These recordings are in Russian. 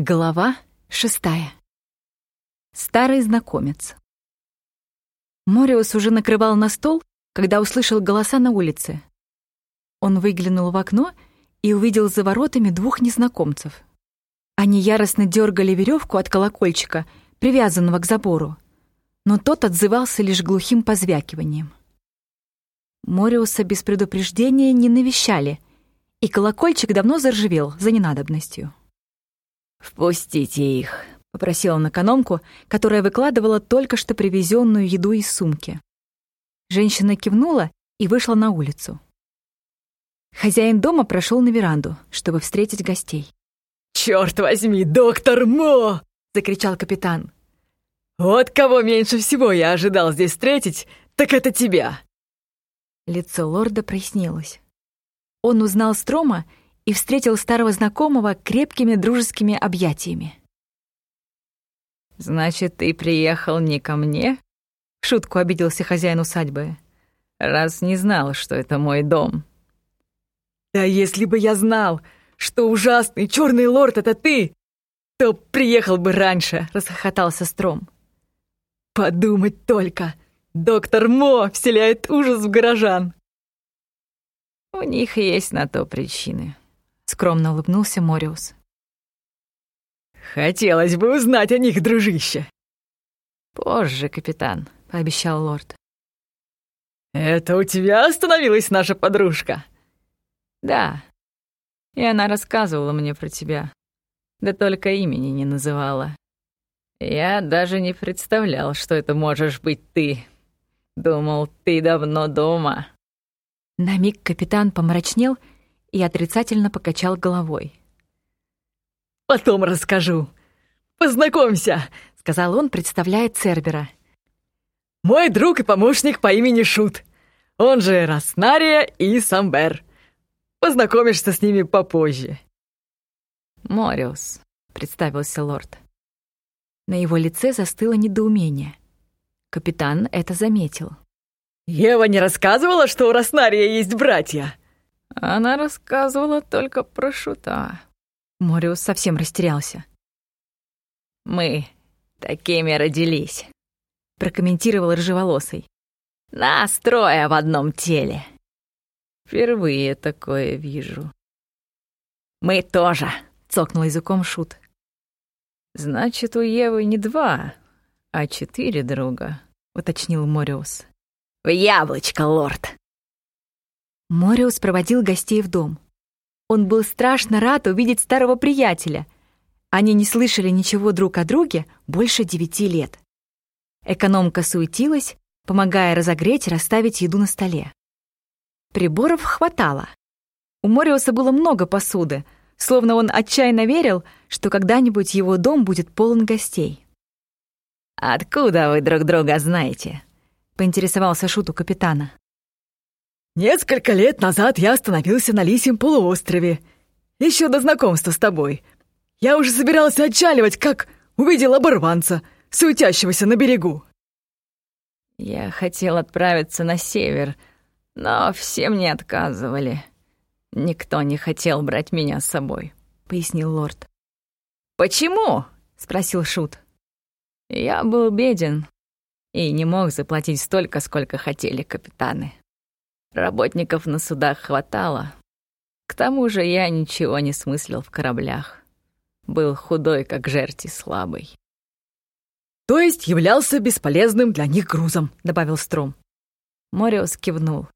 Глава шестая. Старый знакомец. Мориус уже накрывал на стол, когда услышал голоса на улице. Он выглянул в окно и увидел за воротами двух незнакомцев. Они яростно дергали веревку от колокольчика, привязанного к забору, но тот отзывался лишь глухим позвякиванием. Мориуса без предупреждения не навещали, и колокольчик давно заржавел за ненадобностью. «Впустите их», — попросила он экономку, которая выкладывала только что привезенную еду из сумки. Женщина кивнула и вышла на улицу. Хозяин дома прошел на веранду, чтобы встретить гостей. «Чёрт возьми, доктор Мо!» — закричал капитан. «Вот кого меньше всего я ожидал здесь встретить, так это тебя!» Лицо лорда прояснилось. Он узнал Строма и встретил старого знакомого крепкими дружескими объятиями. «Значит, ты приехал не ко мне?» — шутку обиделся хозяин усадьбы. «Раз не знал, что это мой дом». «Да если бы я знал, что ужасный черный лорд — это ты, то приехал бы раньше», — расхохотался Стром. «Подумать только! Доктор Мо вселяет ужас в горожан!» «У них есть на то причины», скромно улыбнулся Мориус. Хотелось бы узнать о них, дружище. Позже, капитан, пообещал лорд. Это у тебя остановилась наша подружка? Да. И она рассказывала мне про тебя. Да только имени не называла. Я даже не представлял, что это можешь быть ты. Думал, ты давно дома. На миг капитан помрачнел и отрицательно покачал головой. «Потом расскажу. Познакомься», — сказал он, представляя Цербера. «Мой друг и помощник по имени Шут. Он же Раснария и Самбер. Познакомишься с ними попозже». «Мориус», — представился лорд. На его лице застыло недоумение. Капитан это заметил. «Ева не рассказывала, что у Раснария есть братья?» Она рассказывала только про шута. Мориус совсем растерялся. «Мы такими родились», — прокомментировал рыжеволосый. «Нас трое в одном теле. Впервые такое вижу». «Мы тоже», — цокнул языком Шут. «Значит, у Евы не два, а четыре друга», — уточнил Мориус. «В яблочко, лорд!» Мориус проводил гостей в дом. Он был страшно рад увидеть старого приятеля. Они не слышали ничего друг о друге больше девяти лет. Экономка суетилась, помогая разогреть и расставить еду на столе. Приборов хватало. У Мориуса было много посуды, словно он отчаянно верил, что когда-нибудь его дом будет полон гостей. «Откуда вы друг друга знаете?» — поинтересовался Шут у капитана. Несколько лет назад я остановился на Лисьем полуострове. Еще до знакомства с тобой. Я уже собирался отчаливать, как увидел оборванца, суетящегося на берегу. Я хотел отправиться на север, но все мне отказывали. Никто не хотел брать меня с собой, пояснил лорд. Почему? спросил шут. Я был беден и не мог заплатить столько, сколько хотели капитаны. Работников на судах хватало. К тому же я ничего не смыслил в кораблях. Был худой, как жерти, слабый. «То есть являлся бесполезным для них грузом», — добавил Стром. Мориус кивнул.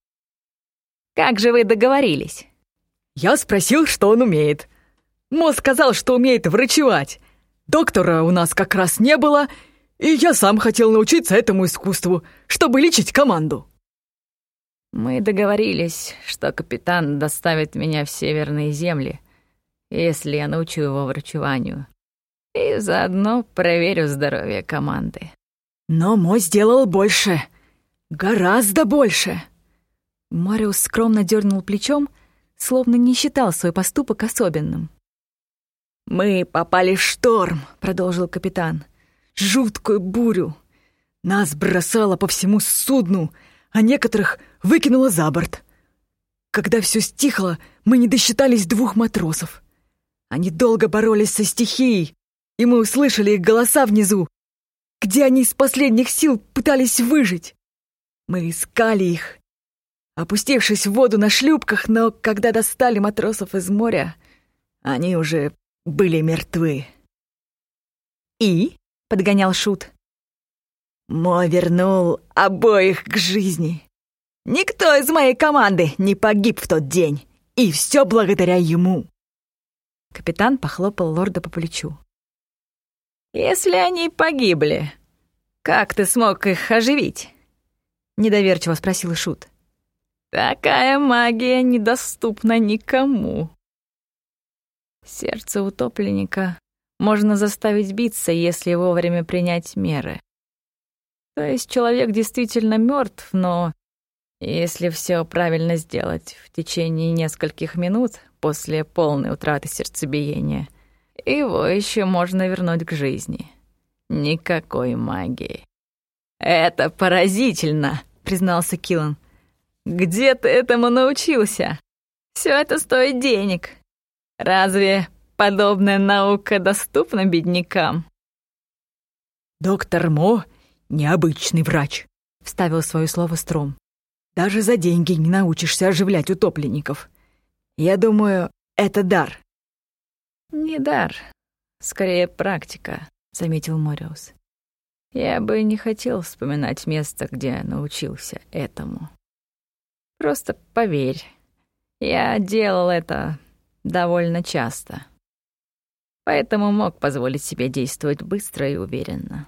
«Как же вы договорились?» «Я спросил, что он умеет. Мо сказал, что умеет врачевать. Доктора у нас как раз не было, и я сам хотел научиться этому искусству, чтобы лечить команду». Мы договорились, что капитан доставит меня в северные земли, если я научу его врачеванию. И заодно проверю здоровье команды. Но мой сделал больше. Гораздо больше. Мариус скромно дернул плечом, словно не считал свой поступок особенным. «Мы попали в шторм», — продолжил капитан. «Жуткую бурю. Нас бросало по всему судну, а некоторых выкинуло за борт. Когда все стихло, мы не досчитались двух матросов. Они долго боролись со стихией, и мы услышали их голоса внизу, где они из последних сил пытались выжить. Мы искали их, опустившись в воду на шлюпках, но когда достали матросов из моря, они уже были мертвы. «И?» — подгонял Шут. Мо вернул обоих к жизни. Никто из моей команды не погиб в тот день, и все благодаря ему. Капитан похлопал лорда по плечу. «Если они погибли, как ты смог их оживить?» Недоверчиво спросил Шут. «Такая магия недоступна никому». Сердце утопленника можно заставить биться, если вовремя принять меры. То есть человек действительно мертв, но если все правильно сделать в течение нескольких минут после полной утраты сердцебиения, его еще можно вернуть к жизни. Никакой магии. «Это поразительно», — признался Киллан. «Где ты этому научился? Все это стоит денег. Разве подобная наука доступна беднякам?» «Доктор Мо — необычный врач», — вставил свое слово Стром. Даже за деньги не научишься оживлять утопленников. Я думаю, это дар». «Не дар, скорее практика», — заметил Мориус. «Я бы не хотел вспоминать место, где научился этому. Просто поверь, я делал это довольно часто, поэтому мог позволить себе действовать быстро и уверенно».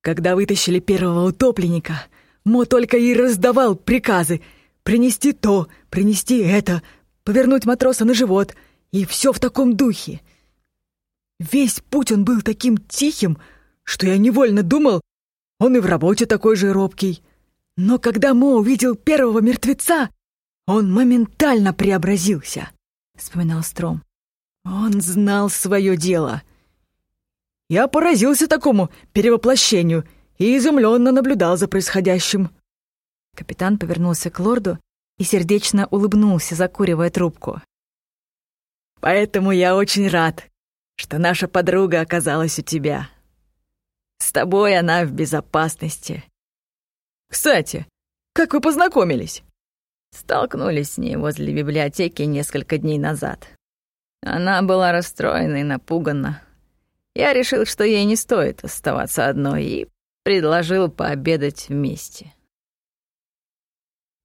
«Когда вытащили первого утопленника, Мо только и раздавал приказы принести то, принести это, повернуть матроса на живот, и все в таком духе. Весь путь он был таким тихим, что я невольно думал, он и в работе такой же робкий. Но когда Мо увидел первого мертвеца, он моментально преобразился, — вспоминал Стром. Он знал свое дело. Я поразился такому перевоплощению — и изумленно наблюдал за происходящим. Капитан повернулся к лорду и сердечно улыбнулся, закуривая трубку. «Поэтому я очень рад, что наша подруга оказалась у тебя. С тобой она в безопасности. Кстати, как вы познакомились?» Столкнулись с ней возле библиотеки несколько дней назад. Она была расстроена и напугана. Я решил, что ей не стоит оставаться одной, и предложил пообедать вместе.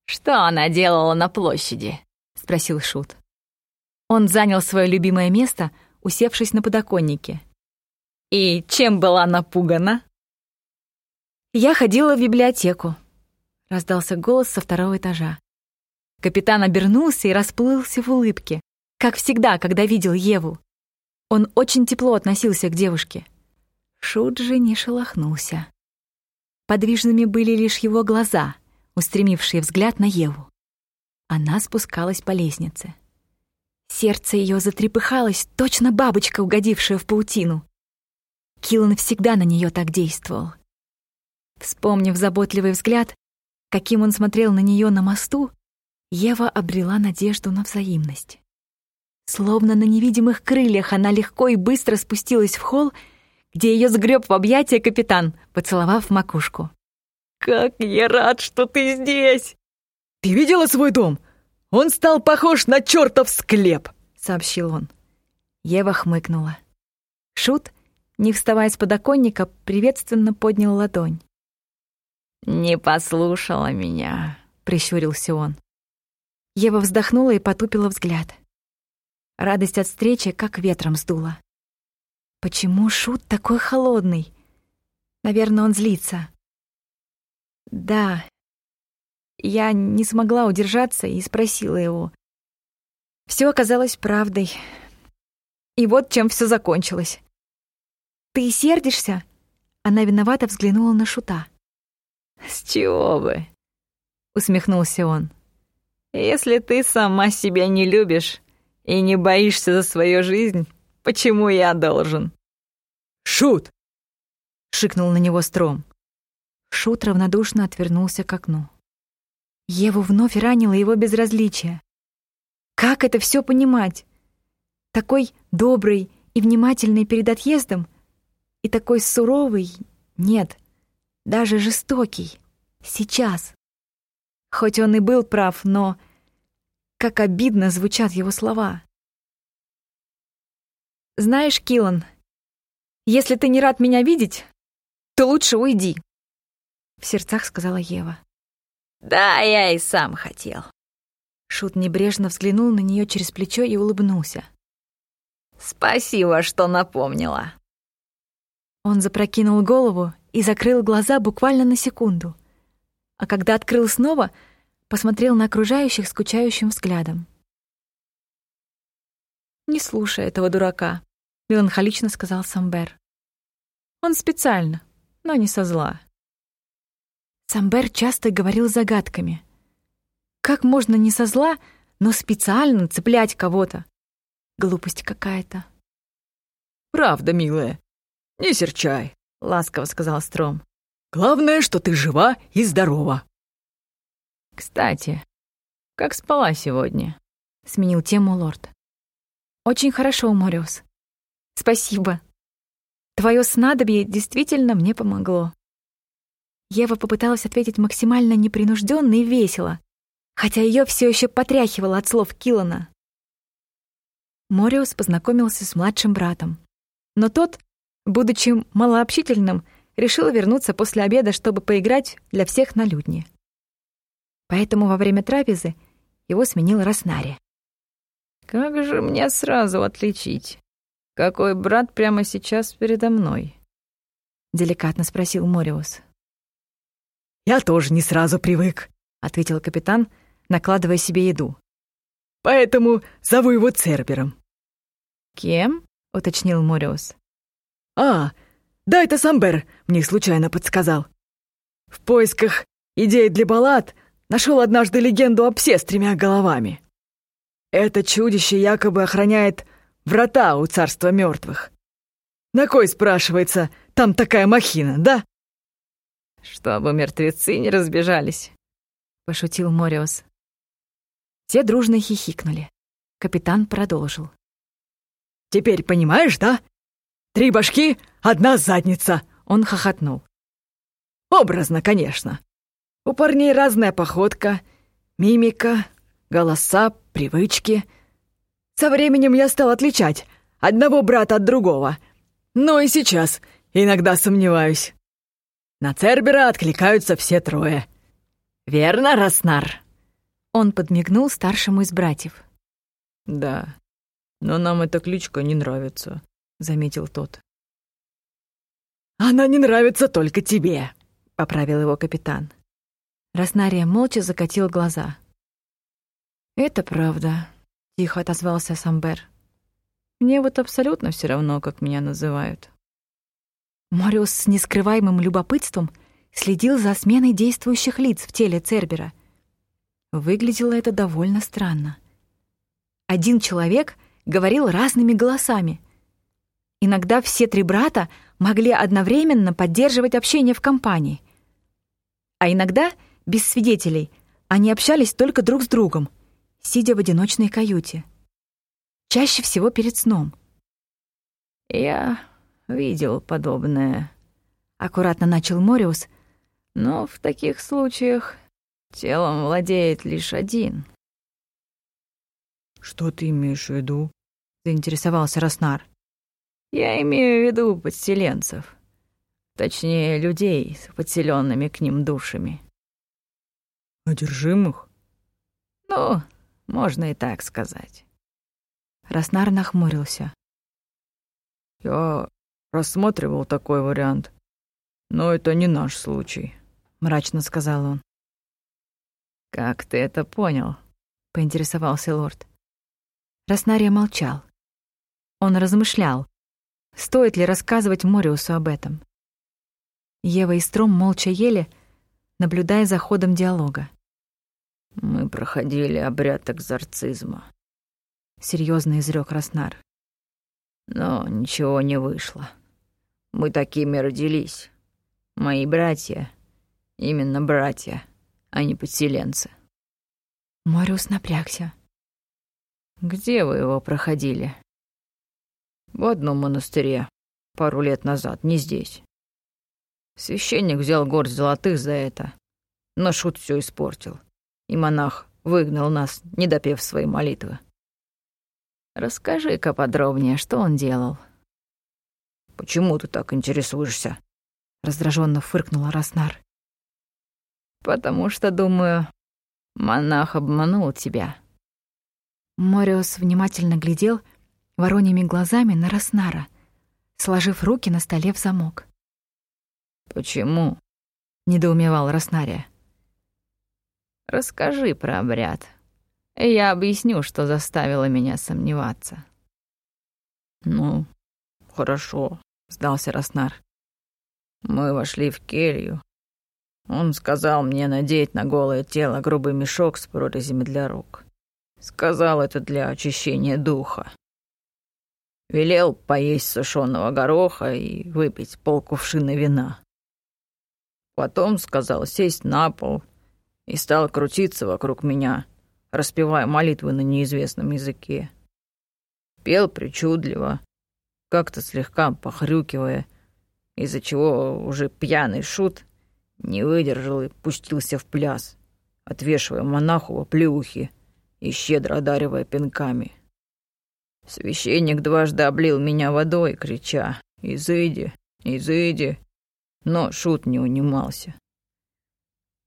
«Что она делала на площади?» — спросил Шут. Он занял свое любимое место, усевшись на подоконнике. «И чем была напугана?» «Я ходила в библиотеку», — раздался голос со второго этажа. Капитан обернулся и расплылся в улыбке, как всегда, когда видел Еву. Он очень тепло относился к девушке. Шут же не шелохнулся. Подвижными были лишь его глаза, устремившие взгляд на Еву. Она спускалась по лестнице. Сердце ее затрепыхалось, точно бабочка, угодившая в паутину. Киллан всегда на нее так действовал. Вспомнив заботливый взгляд, каким он смотрел на нее на мосту, Ева обрела надежду на взаимность. Словно на невидимых крыльях она легко и быстро спустилась в холл где ее сгреб в объятия капитан, поцеловав макушку. «Как я рад, что ты здесь!» «Ты видела свой дом? Он стал похож на чертов склеп!» — сообщил он. Ева хмыкнула. Шут, не вставая с подоконника, приветственно поднял ладонь. «Не послушала меня», — прищурился он. Ева вздохнула и потупила взгляд. Радость от встречи как ветром сдула. Почему Шут такой холодный? Наверное, он злится. Да. Я не смогла удержаться и спросила его. Все оказалось правдой. И вот чем все закончилось. Ты сердишься? Она виновато взглянула на Шута. С чего бы? усмехнулся он. Если ты сама себя не любишь и не боишься за свою жизнь, почему я должен? «Шут!» — шикнул на него Стром. Шут равнодушно отвернулся к окну. Еву вновь ранило его безразличие. Как это все понимать? Такой добрый и внимательный перед отъездом, и такой суровый, нет, даже жестокий, сейчас. Хоть он и был прав, но как обидно звучат его слова. «Знаешь, Киллан, если ты не рад меня видеть, то лучше уйди», — в сердцах сказала Ева. «Да, я и сам хотел». Шут небрежно взглянул на нее через плечо и улыбнулся. «Спасибо, что напомнила». Он запрокинул голову и закрыл глаза буквально на секунду. А когда открыл снова, посмотрел на окружающих скучающим взглядом. «Не слушай этого дурака», — меланхолично сказал Самбер. «Он специально, но не со зла». Самбер часто говорил загадками. Как можно не со зла, но специально цеплять кого-то? Глупость какая-то. «Правда, милая, не серчай», — ласково сказал Стром. «Главное, что ты жива и здорова». «Кстати, как спала сегодня?» — сменил тему лорд. «Очень хорошо, Мориус. Спасибо. Твое снадобье действительно мне помогло». Ева попыталась ответить максимально непринужденно и весело, хотя ее все еще потряхивало от слов Килана. Мориус познакомился с младшим братом, но тот, будучи малообщительным, решил вернуться после обеда, чтобы поиграть для всех на людне. Поэтому во время трапезы его сменил Роснари. Как же мне сразу отличить, какой брат прямо сейчас передо мной? Деликатно спросил Мориус. Я тоже не сразу привык, ответил капитан, накладывая себе еду. Поэтому зову его Цербером. Кем? уточнил Мориус. А, да, это Самбер мне случайно подсказал. В поисках идей для баллад нашел однажды легенду о псе с тремя головами. Это чудище якобы охраняет врата у царства мертвых. На кой, спрашивается, там такая махина, да? Чтобы мертвецы не разбежались, пошутил Мориус. Все дружно хихикнули. Капитан продолжил. Теперь понимаешь, да? Три башки, одна задница. Он хохотнул. Образно, конечно. У парней разная походка, мимика, голоса, привычки. Со временем я стал отличать одного брата от другого. Но и сейчас иногда сомневаюсь. На Цербера откликаются все трое. Верно, Роснар?» Он подмигнул старшему из братьев. «Да, но нам эта кличка не нравится», — заметил тот. «Она не нравится только тебе», — поправил его капитан. Роснария молча закатил глаза. «Это правда», — тихо отозвался Самбер. «Мне вот абсолютно все равно, как меня называют». Мориус с нескрываемым любопытством следил за сменой действующих лиц в теле Цербера. Выглядело это довольно странно. Один человек говорил разными голосами. Иногда все три брата могли одновременно поддерживать общение в компании. А иногда, без свидетелей, они общались только друг с другом, сидя в одиночной каюте. Чаще всего перед сном. «Я видел подобное», — аккуратно начал Мориус, «но в таких случаях телом владеет лишь один». «Что ты имеешь в виду?» — заинтересовался Роснар. «Я имею в виду подселенцев. Точнее, людей с подселенными к ним душами». «Одержимых?» «Ну, можно и так сказать». Роснар нахмурился. «Я рассматривал такой вариант, но это не наш случай», — мрачно сказал он. «Как ты это понял?» — поинтересовался лорд. Роснария молчал. Он размышлял, стоит ли рассказывать Мориусу об этом. Ева и Стром молча ели, наблюдая за ходом диалога. Мы проходили обряд экзорцизма. Серьезно изрек Роснар. Но ничего не вышло. Мы такими родились. Мои братья, именно братья, а не подселенцы. Мориус напрягся. Где вы его проходили? В одном монастыре пару лет назад, не здесь. Священник взял горсть золотых за это, но шут все испортил, и монах выгнал нас, не допев своей молитвы. Расскажи-ка подробнее, что он делал. Почему ты так интересуешься? раздраженно фыркнула Раснар. Потому что, думаю, монах обманул тебя. Мориус внимательно глядел вороньими глазами на Раснара, сложив руки на столе в замок. «Почему?» — недоумевал Роснария. «Расскажи про обряд, я объясню, что заставило меня сомневаться». «Ну, хорошо», — сдался Роснар. Мы вошли в келью. Он сказал мне надеть на голое тело грубый мешок с прорезями для рук. Сказал это для очищения духа. Велел поесть сушеного гороха и выпить полкувшина вина. Потом сказал сесть на пол и стал крутиться вокруг меня, распевая молитвы на неизвестном языке. Пел причудливо, как-то слегка похрюкивая, из-за чего уже пьяный шут не выдержал и пустился в пляс, отвешивая монаху оплеухи и щедро одаривая пинками. Священник дважды облил меня водой, крича «Изыди! Изыди!» но шут не унимался.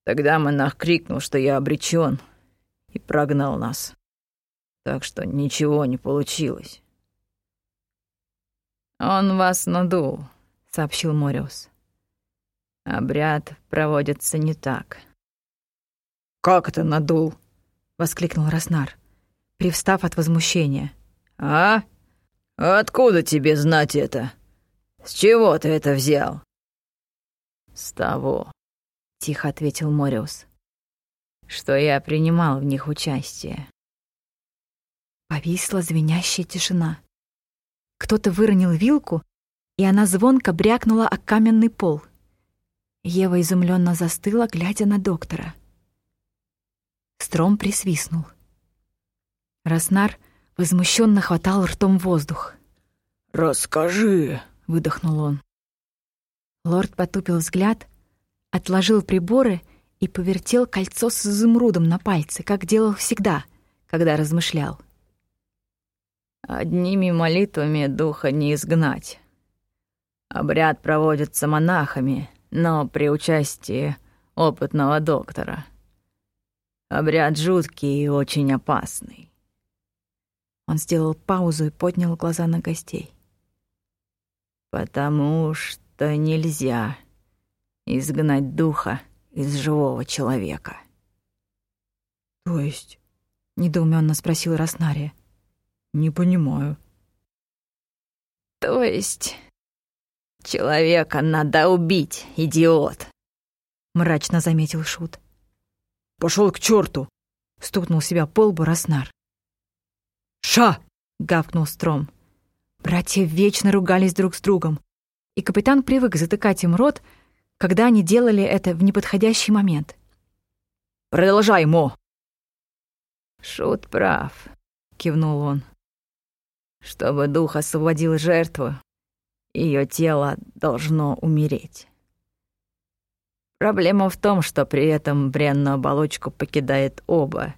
Тогда монах крикнул, что я обречен, и прогнал нас. Так что ничего не получилось. «Он вас надул», — сообщил Мориус. «Обряд проводится не так». «Как это надул?» — воскликнул Роснар, привстав от возмущения. «А? Откуда тебе знать это? С чего ты это взял?» «С того», — тихо ответил Мориус, «что я принимал в них участие». Повисла звенящая тишина. Кто-то выронил вилку, и она звонко брякнула о каменный пол. Ева изумленно застыла, глядя на доктора. Стром присвистнул. Роснар возмущенно хватал ртом воздух. «Расскажи», — выдохнул он. Лорд потупил взгляд, отложил приборы и повертел кольцо с изумрудом на пальце, как делал всегда, когда размышлял. «Одними молитвами духа не изгнать. Обряд проводится монахами, но при участии опытного доктора. Обряд жуткий и очень опасный». Он сделал паузу и поднял глаза на гостей. «Потому что...» нельзя изгнать духа из живого человека. То есть, недоуменно спросил Роснария. Не понимаю. То есть, человека надо убить, идиот, мрачно заметил шут. Пошел к черту! стукнул себя по лбу Роснар. Ша! гавкнул Стром. Братья вечно ругались друг с другом и капитан привык затыкать им рот, когда они делали это в неподходящий момент. «Продолжай, Мо!» «Шут прав», — кивнул он. «Чтобы дух освободил жертву, ее тело должно умереть. Проблема в том, что при этом бренную оболочку покидает оба,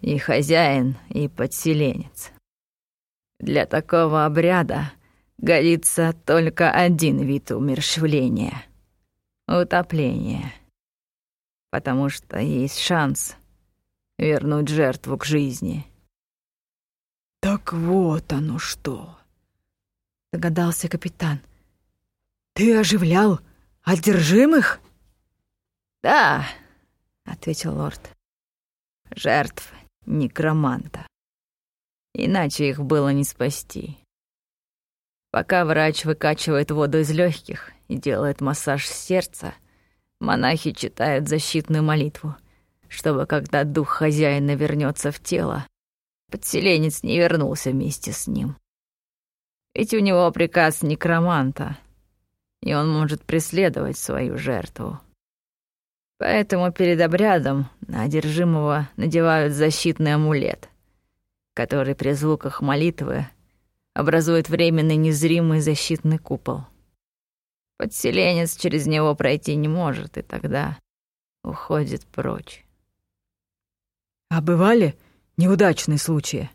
и хозяин, и подселенец. Для такого обряда годится только один вид умерщвления — утопление. Потому что есть шанс вернуть жертву к жизни. «Так вот оно что!» — догадался капитан. «Ты оживлял одержимых?» «Да», — ответил лорд. «Жертв некроманта. Иначе их было не спасти». Пока врач выкачивает воду из легких и делает массаж сердца, монахи читают защитную молитву, чтобы когда дух хозяина вернется в тело, подселенец не вернулся вместе с ним. Ведь у него приказ некроманта, и он может преследовать свою жертву. Поэтому перед обрядом на одержимого надевают защитный амулет, который при звуках молитвы образует временный незримый защитный купол. Подселенец через него пройти не может, и тогда уходит прочь. «А бывали неудачные случаи?»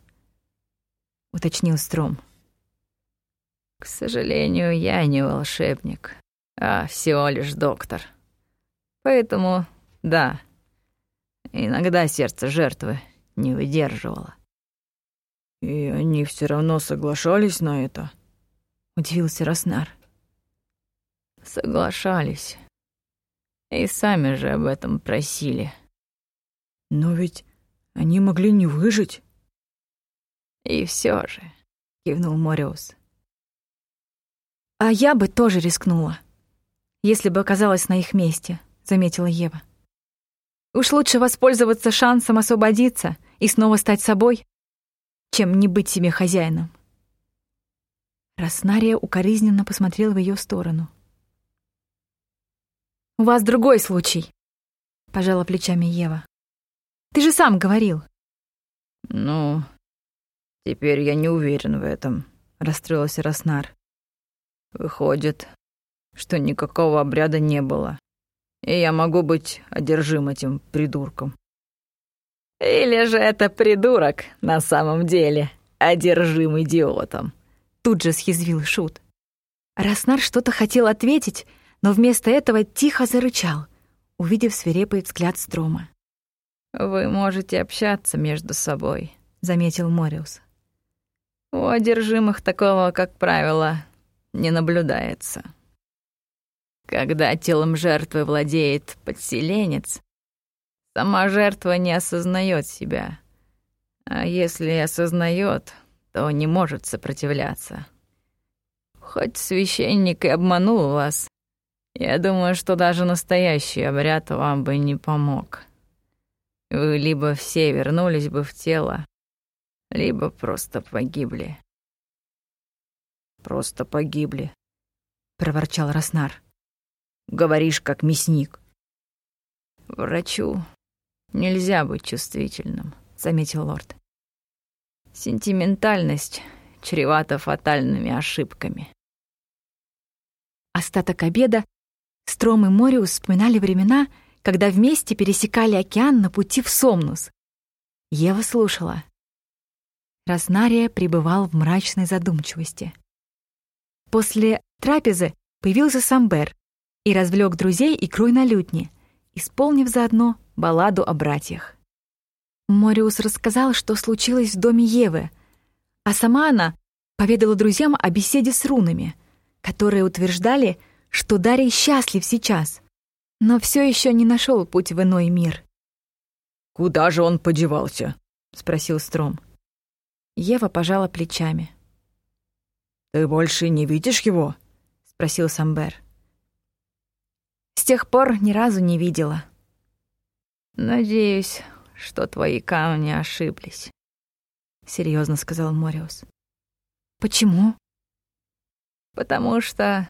— уточнил Стром. «К сожалению, я не волшебник, а всего лишь доктор. Поэтому, да, иногда сердце жертвы не выдерживало». «И они все равно соглашались на это?» — удивился Роснар. «Соглашались. И сами же об этом просили». «Но ведь они могли не выжить». «И все же», — кивнул Мориус. «А я бы тоже рискнула, если бы оказалась на их месте», — заметила Ева. «Уж лучше воспользоваться шансом освободиться и снова стать собой, чем не быть себе хозяином. Роснария укоризненно посмотрела в ее сторону. «У вас другой случай», — пожала плечами Ева. «Ты же сам говорил». «Ну, теперь я не уверен в этом», — расстроился Роснар. «Выходит, что никакого обряда не было, и я могу быть одержим этим придурком». Или же это придурок на самом деле, одержим идиотом?» Тут же съязвил Шут. Раснар что-то хотел ответить, но вместо этого тихо зарычал, увидев свирепый взгляд Строма. «Вы можете общаться между собой», — заметил Мориус. «У одержимых такого, как правило, не наблюдается. Когда телом жертвы владеет подселенец, Сама жертва не осознает себя. А если осознает, то не может сопротивляться. Хоть священник и обманул вас, я думаю, что даже настоящий обряд вам бы не помог. Вы либо все вернулись бы в тело, либо просто погибли. «Просто погибли», — проворчал Роснар. «Говоришь, как мясник». Врачу Нельзя быть чувствительным, заметил лорд. Сентиментальность чревата фатальными ошибками. Остаток обеда Стром и Мориус вспоминали времена, когда вместе пересекали океан на пути в Сомнус. Ева слушала. Роснария пребывал в мрачной задумчивости. После трапезы появился Самбер и развлек друзей игрой на лютне, исполнив заодно балладу о братьях. Мориус рассказал, что случилось в доме Евы, а сама она поведала друзьям о беседе с рунами, которые утверждали, что Дарий счастлив сейчас, но все еще не нашел путь в иной мир. «Куда же он подевался?» — спросил Стром. Ева пожала плечами. «Ты больше не видишь его?» — спросил Самбер. «С тех пор ни разу не видела», «Надеюсь, что твои камни ошиблись», — серьезно сказал Мориус. «Почему?» «Потому что,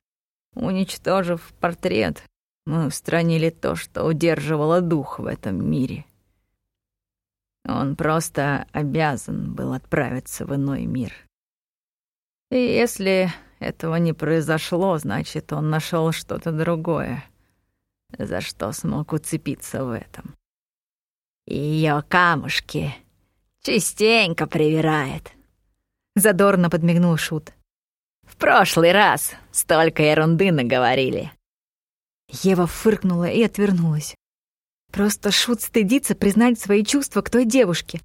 уничтожив портрет, мы устранили то, что удерживало дух в этом мире. Он просто обязан был отправиться в иной мир. И если этого не произошло, значит, он нашел что-то другое, за что смог уцепиться в этом. Ее камушки частенько привирает. Задорно подмигнул Шут. В прошлый раз столько ерунды наговорили. Ева фыркнула и отвернулась. Просто Шут стыдится признать свои чувства к той девушке,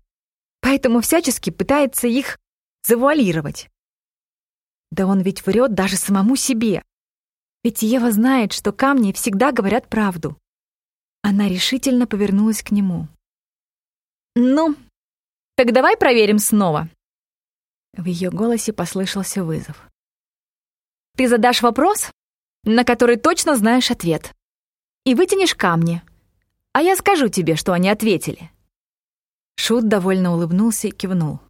поэтому всячески пытается их завуалировать. Да он ведь врет даже самому себе. Ведь Ева знает, что камни всегда говорят правду. Она решительно повернулась к нему. «Ну, так давай проверим снова». В ее голосе послышался вызов. «Ты задашь вопрос, на который точно знаешь ответ, и вытянешь камни, а я скажу тебе, что они ответили». Шут довольно улыбнулся и кивнул.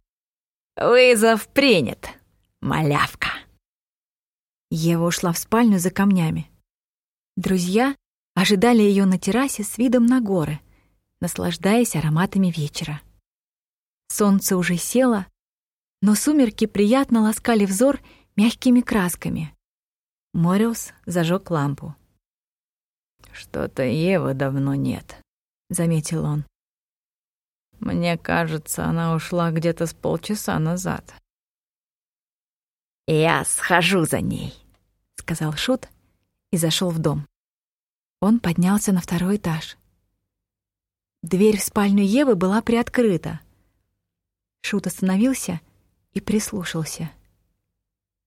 «Вызов принят, малявка». Ева ушла в спальню за камнями. Друзья ожидали ее на террасе с видом на горы, наслаждаясь ароматами вечера. Солнце уже село, Но сумерки приятно ласкали взор мягкими красками. Мориус зажег лампу. «Что-то Евы давно нет», — заметил он. «Мне кажется, она ушла где-то с полчаса назад». «Я схожу за ней», — сказал Шут и зашел в дом. Он поднялся на второй этаж. Дверь в спальню Евы была приоткрыта. Шут остановился и прислушался.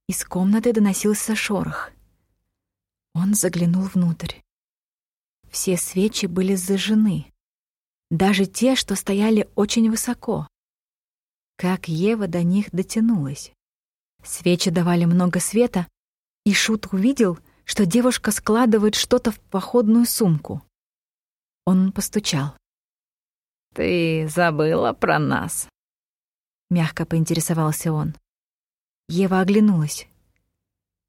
Из комнаты доносился шорох. Он заглянул внутрь. Все свечи были зажжены, даже те, что стояли очень высоко. Как Ева до них дотянулась. Свечи давали много света, и Шут увидел, что девушка складывает что-то в походную сумку. Он постучал. «Ты забыла про нас?» Мягко поинтересовался он. Ева оглянулась.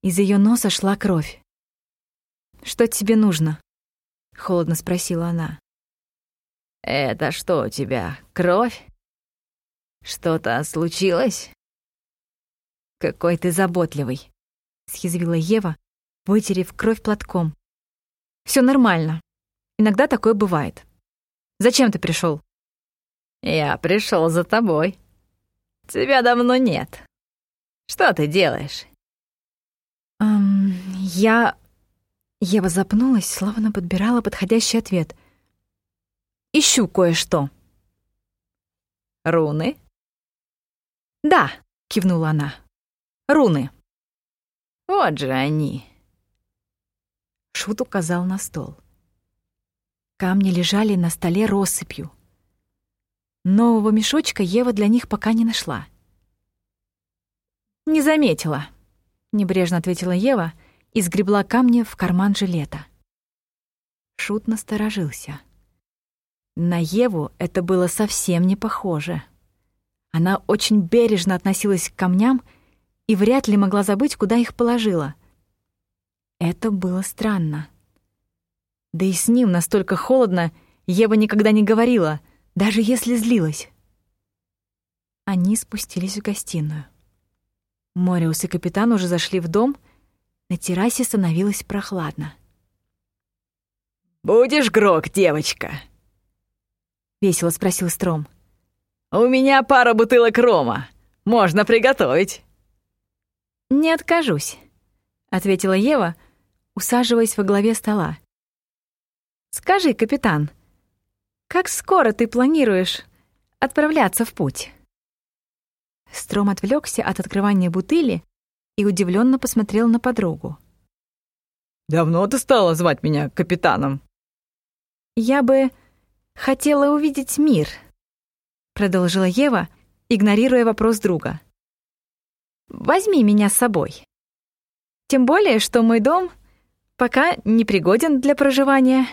Из ее носа шла кровь. «Что тебе нужно?» — холодно спросила она. «Это что у тебя, кровь? Что-то случилось?» «Какой ты заботливый», — съязвила Ева, вытерев кровь платком. Все нормально. Иногда такое бывает. Зачем ты пришел? Я пришел за тобой. Тебя давно нет. Что ты делаешь? Эм, я... Ева запнулась, словно подбирала подходящий ответ. Ищу кое-что. Руны? Да, кивнула она. Руны. Вот же они. Шут указал на стол. Камни лежали на столе россыпью. Нового мешочка Ева для них пока не нашла. «Не заметила», — небрежно ответила Ева и сгребла камни в карман жилета. Шут насторожился. На Еву это было совсем не похоже. Она очень бережно относилась к камням и вряд ли могла забыть, куда их положила. Это было странно. Да и с ним настолько холодно Ева никогда не говорила, даже если злилась. Они спустились в гостиную. Мориус и капитан уже зашли в дом, на террасе становилось прохладно. «Будешь грок, девочка?» — весело спросил Стром. «У меня пара бутылок рома. Можно приготовить». «Не откажусь», — ответила Ева, усаживаясь во главе стола. «Скажи, капитан, как скоро ты планируешь отправляться в путь?» Стром отвлекся от открывания бутыли и удивленно посмотрел на подругу. «Давно ты стала звать меня капитаном?» «Я бы хотела увидеть мир», — продолжила Ева, игнорируя вопрос друга. «Возьми меня с собой. Тем более, что мой дом пока не пригоден для проживания».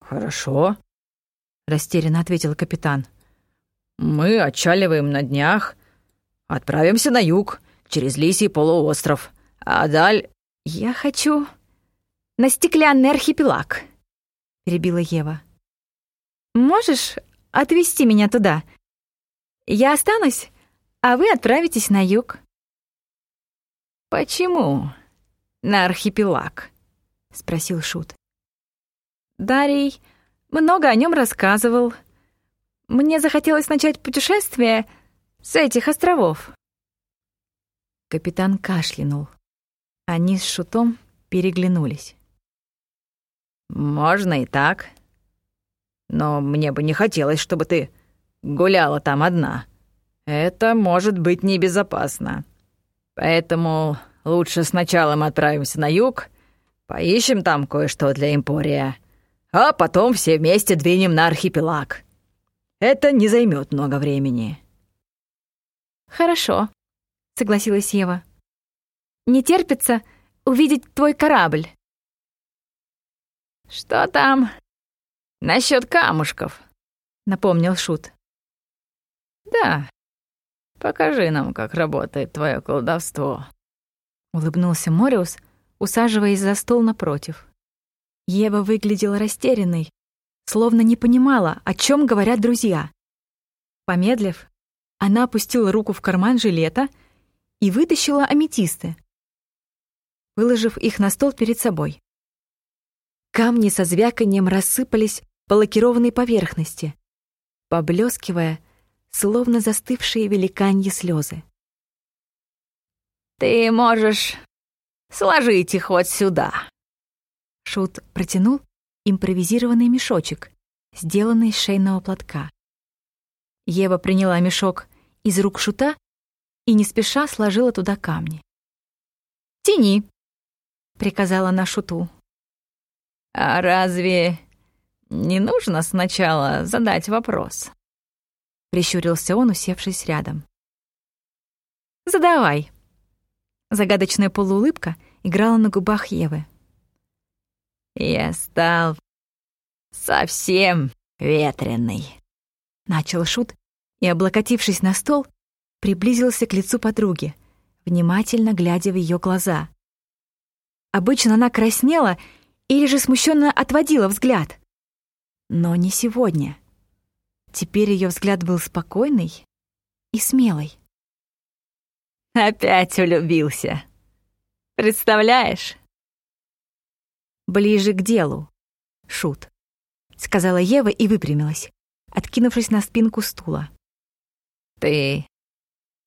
«Хорошо», — растерянно ответил капитан. Мы отчаливаем на днях. Отправимся на юг, через Лисий полуостров. А даль... Я хочу на стеклянный архипелаг, перебила Ева. Можешь отвезти меня туда? Я останусь, а вы отправитесь на юг. Почему на архипелаг? спросил Шут. Дарий много о нем рассказывал. Мне захотелось начать путешествие с этих островов. Капитан кашлянул. Они с Шутом переглянулись. «Можно и так. Но мне бы не хотелось, чтобы ты гуляла там одна. Это может быть небезопасно. Поэтому лучше сначала мы отправимся на юг, поищем там кое-что для Эмпория, а потом все вместе двинем на архипелаг. Это не займет много времени». «Хорошо», — согласилась Ева. «Не терпится увидеть твой корабль». «Что там насчет камушков?» — напомнил Шут. «Да, покажи нам, как работает твое колдовство», — улыбнулся Мориус, усаживаясь за стол напротив. Ева выглядела растерянной, словно не понимала, о чем говорят друзья. Помедлив, Она опустила руку в карман жилета и вытащила аметисты, выложив их на стол перед собой. Камни со звяканием рассыпались по лакированной поверхности, поблескивая, словно застывшие великаньи слезы. «Ты можешь сложить их вот сюда». Шут протянул импровизированный мешочек, сделанный из шейного платка. Ева приняла мешок из рук Шута и не спеша сложила туда камни. «Тяни», — приказала она Шуту. «А разве не нужно сначала задать вопрос?» Прищурился он, усевшись рядом. «Задавай». Загадочная полуулыбка играла на губах Евы. «Я стал совсем ветреный», — начал Шут и, облокотившись на стол, приблизился к лицу подруги, внимательно глядя в ее глаза. Обычно она краснела или же смущенно отводила взгляд. Но не сегодня. Теперь ее взгляд был спокойный и смелый. «Опять улюбился. Представляешь?» «Ближе к делу, Шут», — сказала Ева и выпрямилась, откинувшись на спинку стула. «Ты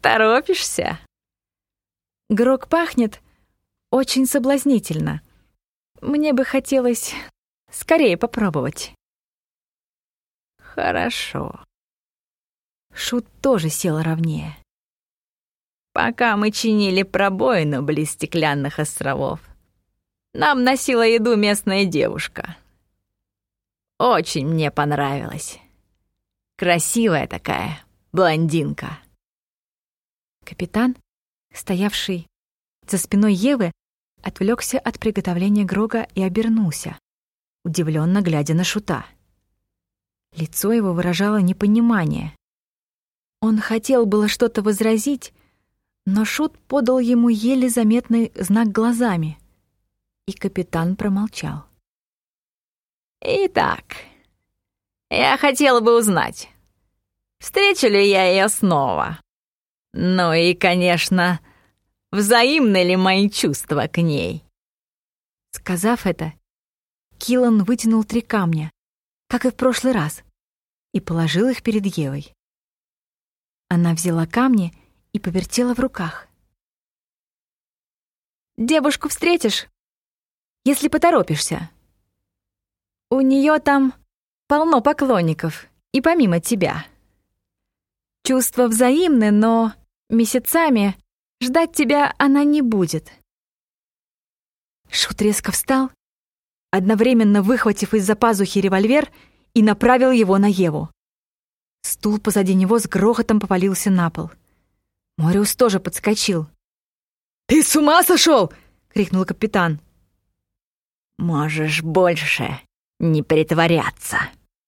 торопишься?» Грок пахнет очень соблазнительно. Мне бы хотелось скорее попробовать. Хорошо. Шут тоже сел ровнее. Пока мы чинили пробоину близ стеклянных островов, нам носила еду местная девушка. Очень мне понравилось. Красивая такая блондинка. Капитан, стоявший за спиной Евы, отвлекся от приготовления Грога и обернулся, удивленно глядя на Шута. Лицо его выражало непонимание. Он хотел было что-то возразить, но Шут подал ему еле заметный знак глазами, и капитан промолчал. «Итак, я хотела бы узнать, встречу ли я ее снова? Ну и, конечно, взаимны ли мои чувства к ней?» Сказав это, Киллан вытянул три камня, как и в прошлый раз, и положил их перед Евой. Она взяла камни и повертела в руках. «Девушку встретишь, если поторопишься. У нее там полно поклонников, и помимо тебя. Чувства взаимны, но месяцами ждать тебя она не будет». Шут резко встал, одновременно выхватив из-за пазухи револьвер — и направил его на Еву. Стул позади него с грохотом повалился на пол. Мориус тоже подскочил. «Ты с ума сошел!» — крикнул капитан. «Можешь больше не притворяться»,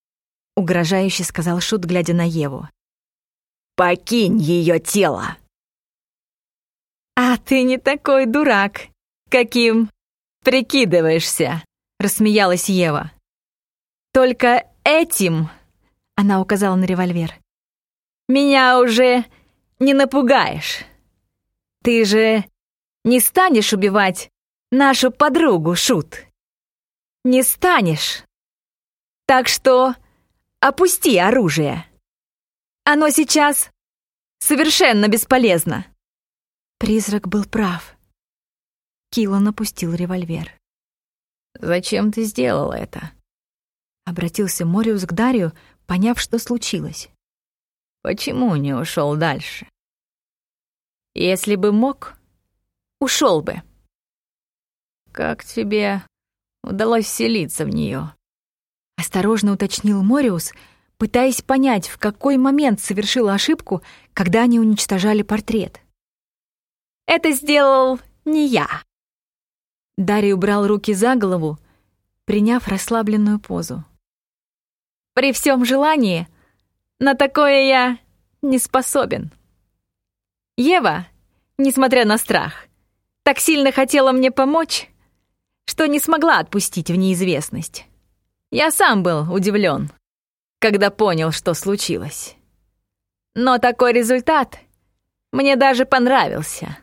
— угрожающе сказал Шут, глядя на Еву. «Покинь ее тело!» «А ты не такой дурак, каким прикидываешься», — рассмеялась Ева. «Только этим, она указала на револьвер, меня уже не напугаешь. Ты же не станешь убивать нашу подругу, Шут. Не станешь. Так что опусти оружие. Оно сейчас совершенно бесполезно. Призрак был прав. Килан опустил револьвер. «Зачем ты сделала это?» Обратился Мориус к Дарию, поняв, что случилось. «Почему не ушел дальше?» «Если бы мог, ушел бы». «Как тебе удалось вселиться в нее? Осторожно уточнил Мориус, пытаясь понять, в какой момент совершила ошибку, когда они уничтожали портрет. «Это сделал не я». Дарий убрал руки за голову, приняв расслабленную позу. При всем желании на такое я не способен. Ева, несмотря на страх, так сильно хотела мне помочь, что не смогла отпустить в неизвестность. Я сам был удивлен, когда понял, что случилось. Но такой результат мне даже понравился.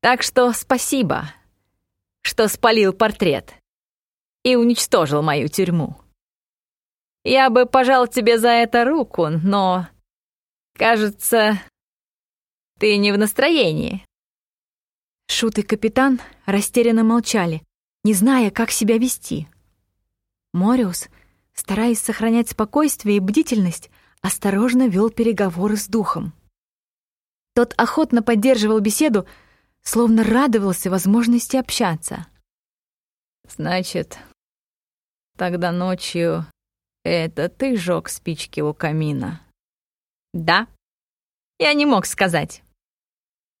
Так что спасибо, что спалил портрет и уничтожил мою тюрьму. Я бы пожал тебе за это руку, но, кажется, ты не в настроении. Шут и капитан растерянно молчали, не зная, как себя вести. Мориус, стараясь сохранять спокойствие и бдительность, осторожно вел переговоры с духом. Тот охотно поддерживал беседу, словно радовался возможности общаться. «Значит, тогда ночью это ты жёг спички у камина?» «Да, я не мог сказать.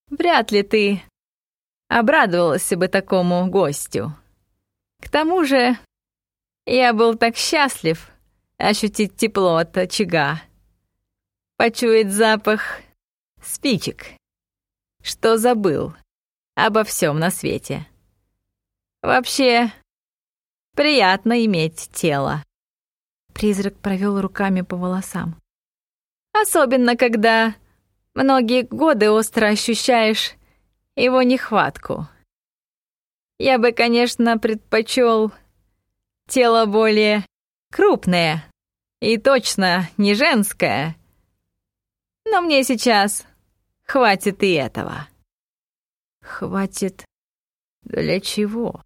Вряд ли ты обрадовался бы такому гостю. К тому же я был так счастлив ощутить тепло от очага, почуять запах спичек, что забыл обо всем на свете. Вообще, приятно иметь тело. Призрак провел руками по волосам. Особенно, когда многие годы остро ощущаешь его нехватку. Я бы, конечно, предпочел тело более крупное и точно не женское, но мне сейчас хватит и этого. Хватит для чего?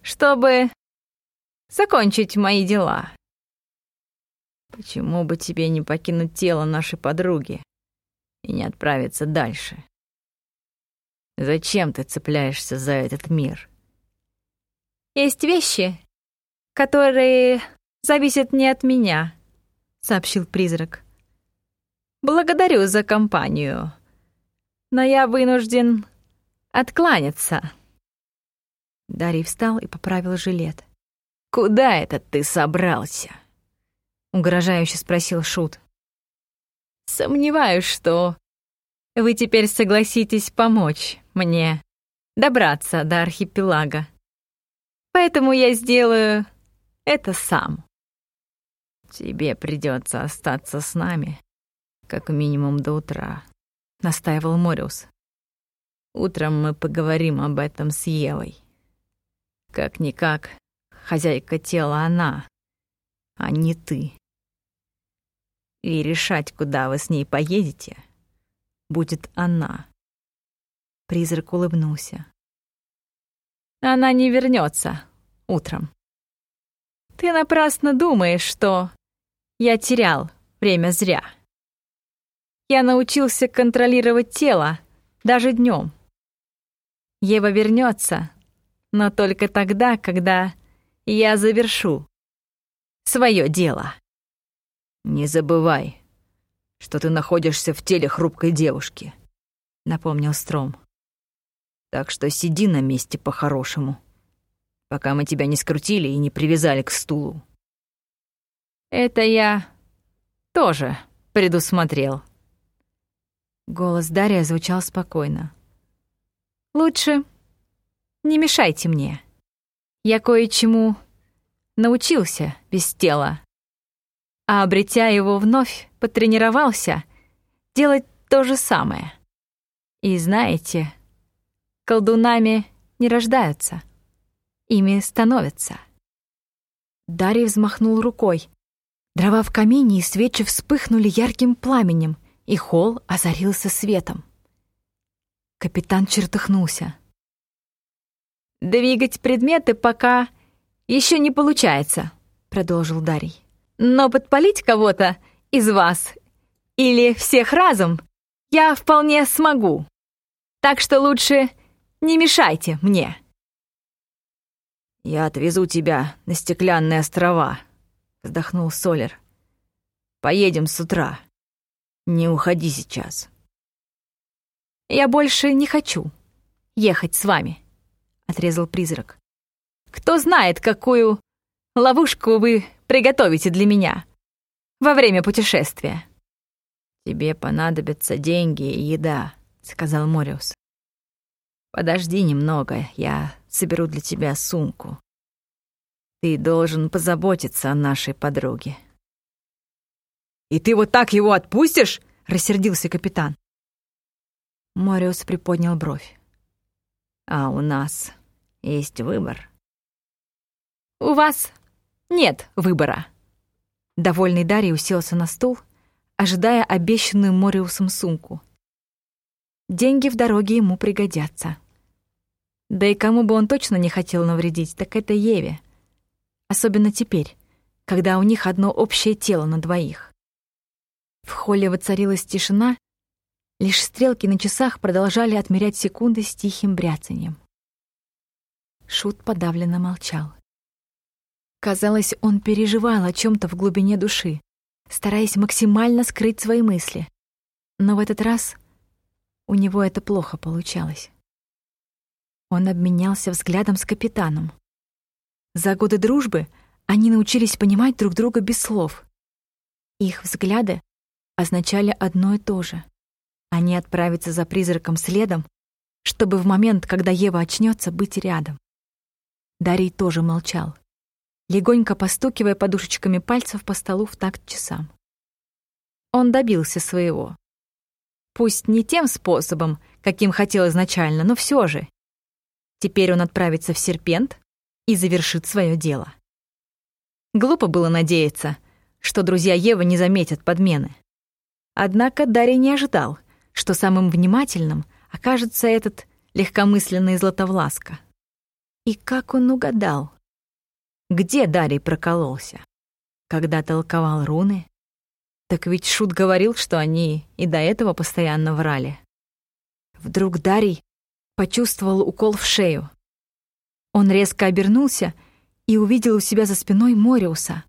Чтобы закончить мои дела. Почему бы тебе не покинуть тело нашей подруги и не отправиться дальше? Зачем ты цепляешься за этот мир? Есть вещи, которые зависят не от меня, сообщил призрак. Благодарю за компанию, но я вынужден откланяться. Дарий встал и поправил жилет. «Куда это ты собрался?» — угрожающе спросил Шут. «Сомневаюсь, что вы теперь согласитесь помочь мне добраться до архипелага. Поэтому я сделаю это сам. Тебе придется остаться с нами, как минимум до утра, настаивал Мориус. Утром мы поговорим об этом с Евой. Как-никак, хозяйка тела она, а не ты. И решать, куда вы с ней поедете — будет она. Призрак улыбнулся. Она не вернется утром. Ты напрасно думаешь, что я терял время зря. Я научился контролировать тело даже днем. Ева вернется, но только тогда, когда я завершу свое дело. Не забывай, что ты находишься в теле хрупкой девушки», — напомнил Стром. «Так что сиди на месте по-хорошему, пока мы тебя не скрутили и не привязали к стулу». «Это я тоже предусмотрел». Голос Дарья звучал спокойно. «Лучше не мешайте мне. Я кое-чему научился без тела а обретя его вновь, потренировался делать то же самое. И знаете, колдунами не рождаются, ими становятся. Дарий взмахнул рукой. Дрова в камине и свечи вспыхнули ярким пламенем, и холл озарился светом. Капитан чертыхнулся. «Двигать предметы пока еще не получается», — продолжил Дарий. Но подпалить кого-то из вас или всех разом я вполне смогу. Так что лучше не мешайте мне. «Я отвезу тебя на стеклянные острова», — вздохнул Солер. «Поедем с утра. Не уходи сейчас». «Я больше не хочу ехать с вами», — отрезал призрак. «Кто знает, какую ловушку вы приготовите для меня во время путешествия». «Тебе понадобятся деньги и еда», — сказал Мориус. «Подожди немного, я соберу для тебя сумку. Ты должен позаботиться о нашей подруге». «И ты вот так его отпустишь, рассердился капитан. Мориус приподнял бровь. «А у нас есть выбор». «У вас нет выбора». Довольный Дарий уселся на стул, ожидая обещанную Мориусом сумку. Деньги в дороге ему пригодятся. Да и кому бы он точно не хотел навредить, так это Еве. Особенно теперь, когда у них одно общее тело на двоих. В холле воцарилась тишина, лишь стрелки на часах продолжали отмерять секунды с тихим бряцанием. Шут подавленно молчал. Казалось, он переживал о чем то в глубине души, стараясь максимально скрыть свои мысли. Но в этот раз у него это плохо получалось. Он обменялся взглядом с капитаном. За годы дружбы они научились понимать друг друга без слов. Их взгляды означали одно и то же. Они отправятся за призраком следом, чтобы в момент, когда Ева очнется, быть рядом. Дарий тоже молчал, легонько постукивая подушечками пальцев по столу в такт часам. Он добился своего. Пусть не тем способом, каким хотел изначально, но все же Теперь он отправится в Серпент и завершит свое дело. Глупо было надеяться, что друзья Евы не заметят подмены. Однако Дарья не ожидал, что самым внимательным окажется этот легкомысленный Златовласка. И как он угадал? Где Дарий прокололся? Когда толковал руны? Так ведь Шут говорил, что они и до этого постоянно врали. Вдруг Дарий почувствовал укол в шею. Он резко обернулся и увидел у себя за спиной Мориуса.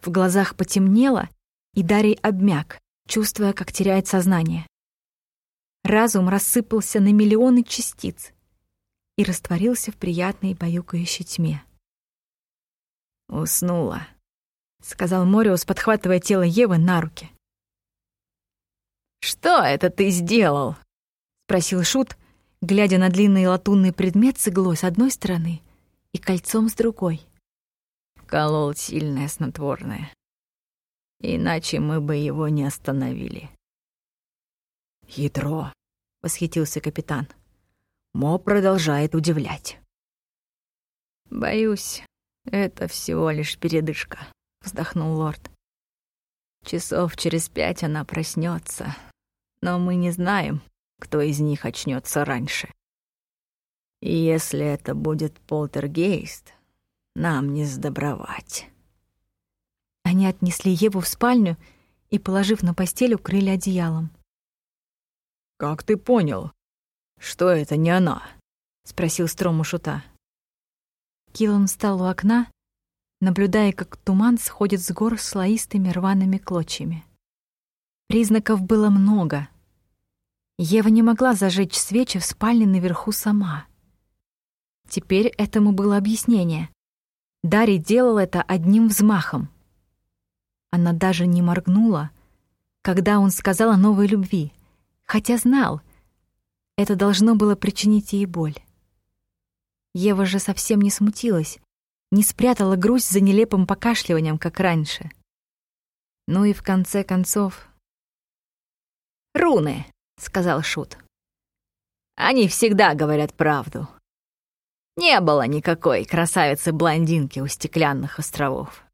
В глазах потемнело, и Дарий обмяк, чувствуя, как теряет сознание. Разум рассыпался на миллионы частиц и растворился в приятной баюкающей тьме. «Уснула», — сказал Мориус, подхватывая тело Евы на руки. «Что это ты сделал?» — спросил Шут, глядя на длинный латунный предмет с иглой с одной стороны и кольцом с другой. Колол сильное снотворное. Иначе мы бы его не остановили. «Хитро», — восхитился капитан. «Мо продолжает удивлять». «Боюсь, это всего лишь передышка», — вздохнул лорд. «Часов через пять она проснется, но мы не знаем, кто из них очнется раньше. И если это будет полтергейст, нам не сдобровать. Они отнесли Еву в спальню и, положив на постель, укрыли одеялом. «Как ты понял, что это не она?» — спросил Строму Шута. Киллан встал у окна, наблюдая, как туман сходит с гор слоистыми рваными клочьями. Признаков было много — Ева не могла зажечь свечи в спальне наверху сама. Теперь этому было объяснение. Дарий делал это одним взмахом. Она даже не моргнула, когда он сказал о новой любви, хотя знал, это должно было причинить ей боль. Ева же совсем не смутилась, не спрятала грусть за нелепым покашливанием, как раньше. Ну и в конце концов... «Руны!» сказал Шут. Они всегда говорят правду. Не было никакой красавицы-блондинки у стеклянных островов.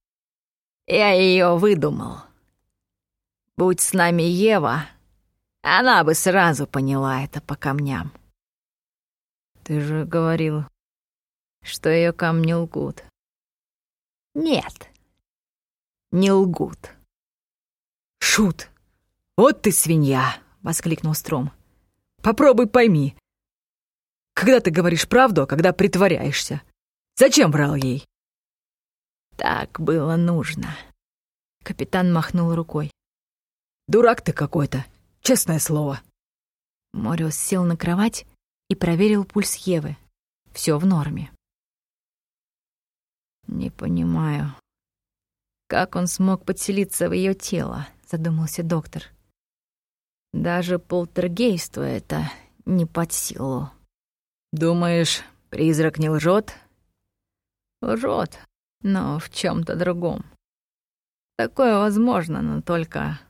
Я ее выдумал. Будь с нами Ева, она бы сразу поняла это по камням. Ты же говорил, что ее камни лгут. Нет, не лгут. Шут, вот ты свинья, воскликнул Стром. Попробуй пойми. Когда ты говоришь правду, а когда притворяешься? Зачем врал ей? Так было нужно. Капитан махнул рукой. Дурак ты какой-то, честное слово. Мориус сел на кровать и проверил пульс Евы. Все в норме. Не понимаю, как он смог подселиться в ее тело, задумался доктор. Даже полтергейству это не под силу. Думаешь, призрак не лжет? Лжет, но в чем то другом. Такое возможно, но только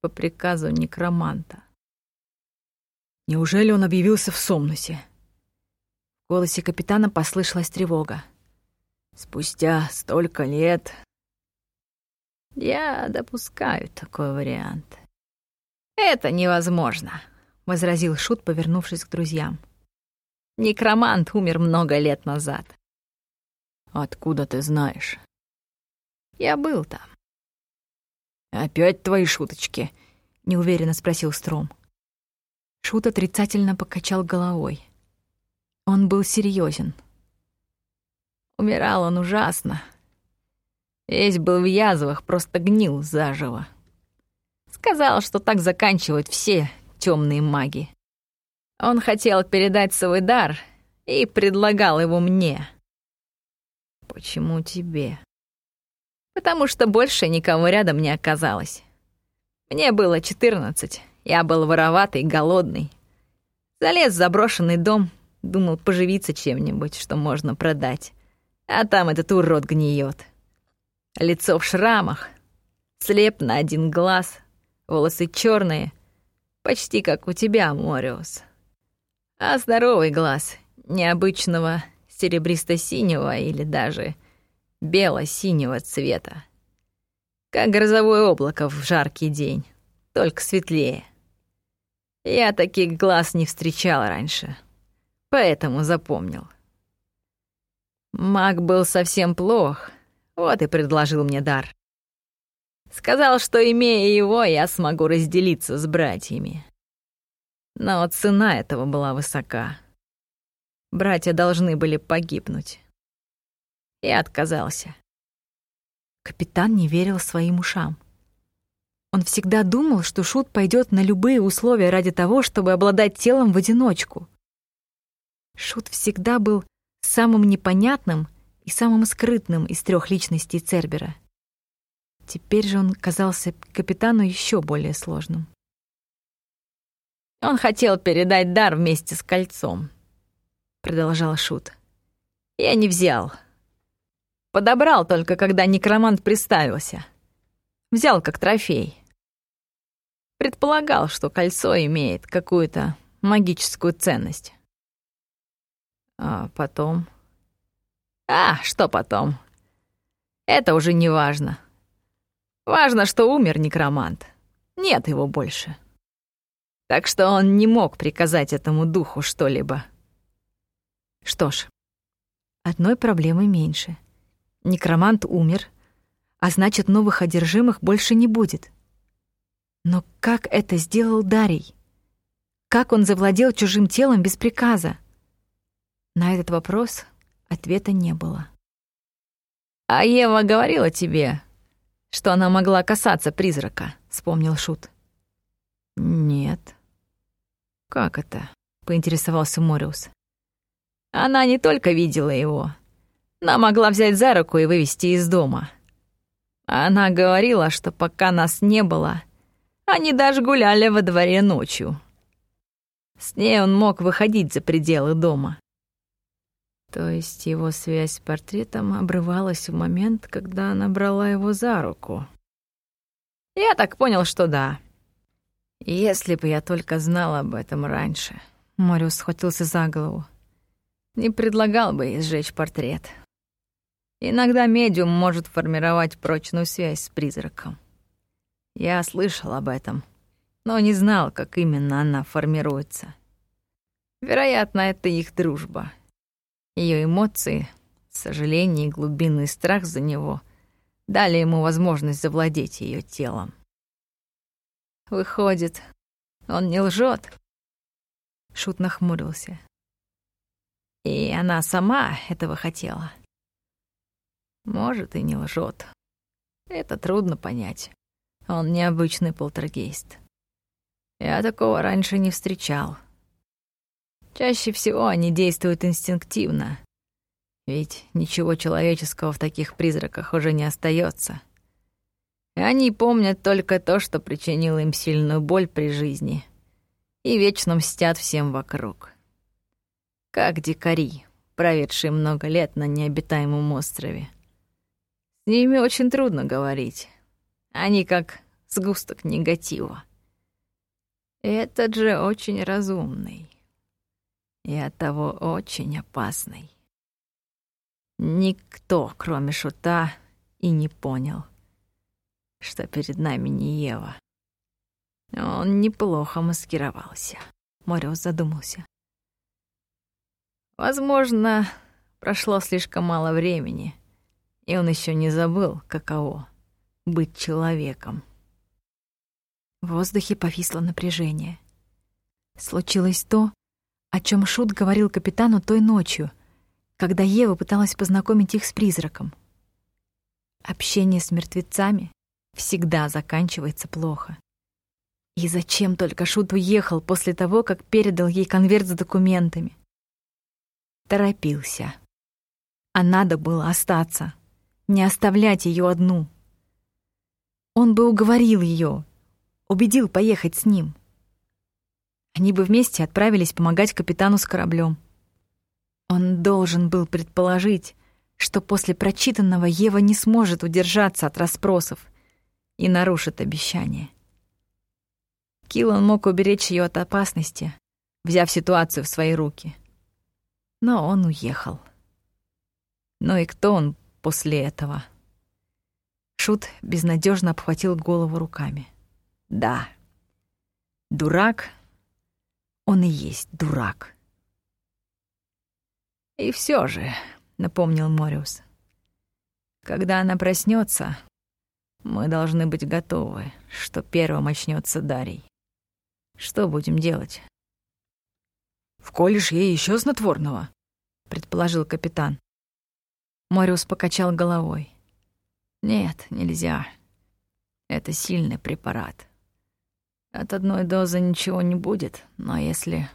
по приказу некроманта. Неужели он объявился в Сомнусе? В голосе капитана послышалась тревога. Спустя столько лет... Я допускаю такой вариант. Это невозможно, возразил Шут, повернувшись к друзьям. Некромант умер много лет назад. Откуда ты знаешь? Я был там. Опять твои шуточки? неуверенно спросил Стром. Шут отрицательно покачал головой. Он был серьезен. Умирал он ужасно. Весь был в язвах, просто гнил заживо. Сказал, что так заканчивают все темные маги. Он хотел передать свой дар и предлагал его мне. Почему тебе? Потому что больше никого рядом не оказалось. Мне было четырнадцать, я был вороватый, голодный. Залез в заброшенный дом, думал поживиться чем-нибудь, что можно продать. А там этот урод гниет. Лицо в шрамах, слеп на один глаз, волосы черные, почти как у тебя, Мориус. А здоровый глаз, необычного серебристо-синего или даже бело-синего цвета. Как грозовое облако в жаркий день, только светлее. Я таких глаз не встречал раньше, поэтому запомнил. Маг был совсем плох, вот и предложил мне дар. Сказал, что, имея его, я смогу разделиться с братьями. Но цена этого была высока. Братья должны были погибнуть. Я отказался. Капитан не верил своим ушам. Он всегда думал, что Шут пойдет на любые условия ради того, чтобы обладать телом в одиночку. Шут всегда был самым непонятным и самым скрытным из трех личностей Цербера. Теперь же он казался капитану еще более сложным. «Он хотел передать дар вместе с кольцом», — продолжал Шут. «Я не взял. Подобрал только, когда некромант приставился. Взял как трофей. Предполагал, что кольцо имеет какую-то магическую ценность. А потом... А, что потом? Это уже не важно. Важно, что умер некромант. Нет его больше. Так что он не мог приказать этому духу что-либо. Что ж, одной проблемы меньше. Некромант умер, а значит, новых одержимых больше не будет. Но как это сделал Дарий? Как он завладел чужим телом без приказа? На этот вопрос ответа не было. «А Ева говорила тебе, что она могла касаться призрака», — вспомнил Шут. «Нет». «Как это?» — поинтересовался Мориус. «Она не только видела его, но могла взять за руку и вывести из дома. Она говорила, что пока нас не было, они даже гуляли во дворе ночью. С ней он мог выходить за пределы дома. То есть его связь с портретом обрывалась в момент, когда она брала его за руку. Я так понял, что да. Если бы я только знал об этом раньше. Мориус схватился за голову. Не предлагал бы ей сжечь портрет. Иногда медиум может формировать прочную связь с призраком. Я слышал об этом, но не знал, как именно она формируется. Вероятно, это их дружба. Ее эмоции, сожаление и глубинный страх за него дали ему возможность завладеть ее телом. Выходит, он не лжет. Шут нахмурился. И она сама этого хотела. Может, и не лжет. Это трудно понять. Он необычный полтергейст. Я такого раньше не встречал. Чаще всего они действуют инстинктивно, ведь ничего человеческого в таких призраках уже не остается. И они помнят только то, что причинило им сильную боль при жизни, и вечно мстят всем вокруг. Как дикари, проведшие много лет на необитаемом острове. С ними очень трудно говорить. Они как сгусток негатива. Этот же очень разумный и оттого очень опасный. Никто, кроме Шута, и не понял, что перед нами не Ева. Он неплохо маскировался. Мориус задумался. Возможно, прошло слишком мало времени, и он еще не забыл, каково быть человеком. В воздухе повисло напряжение. Случилось то, о чем Шут говорил капитану той ночью, когда Ева пыталась познакомить их с призраком. Общение с мертвецами всегда заканчивается плохо. И зачем только Шут уехал после того, как передал ей конверт с документами? торопился. А надо было остаться, не оставлять ее одну. Он бы уговорил ее, убедил поехать с ним. Они бы вместе отправились помогать капитану с кораблем. Он должен был предположить, что после прочитанного Ева не сможет удержаться от расспросов и нарушит обещание. Киллан мог уберечь ее от опасности, взяв ситуацию в свои руки — но он уехал. Ну и кто он после этого? Шут безнадежно обхватил голову руками. Да, дурак, он и есть дурак. И все же, напомнил Мориус, когда она проснется, мы должны быть готовы, что первым очнется Дарий. Что будем делать? «Вколешь ей еще снотворного?» — предположил капитан. Мориус покачал головой. «Нет, нельзя. Это сильный препарат. От одной дозы ничего не будет, но если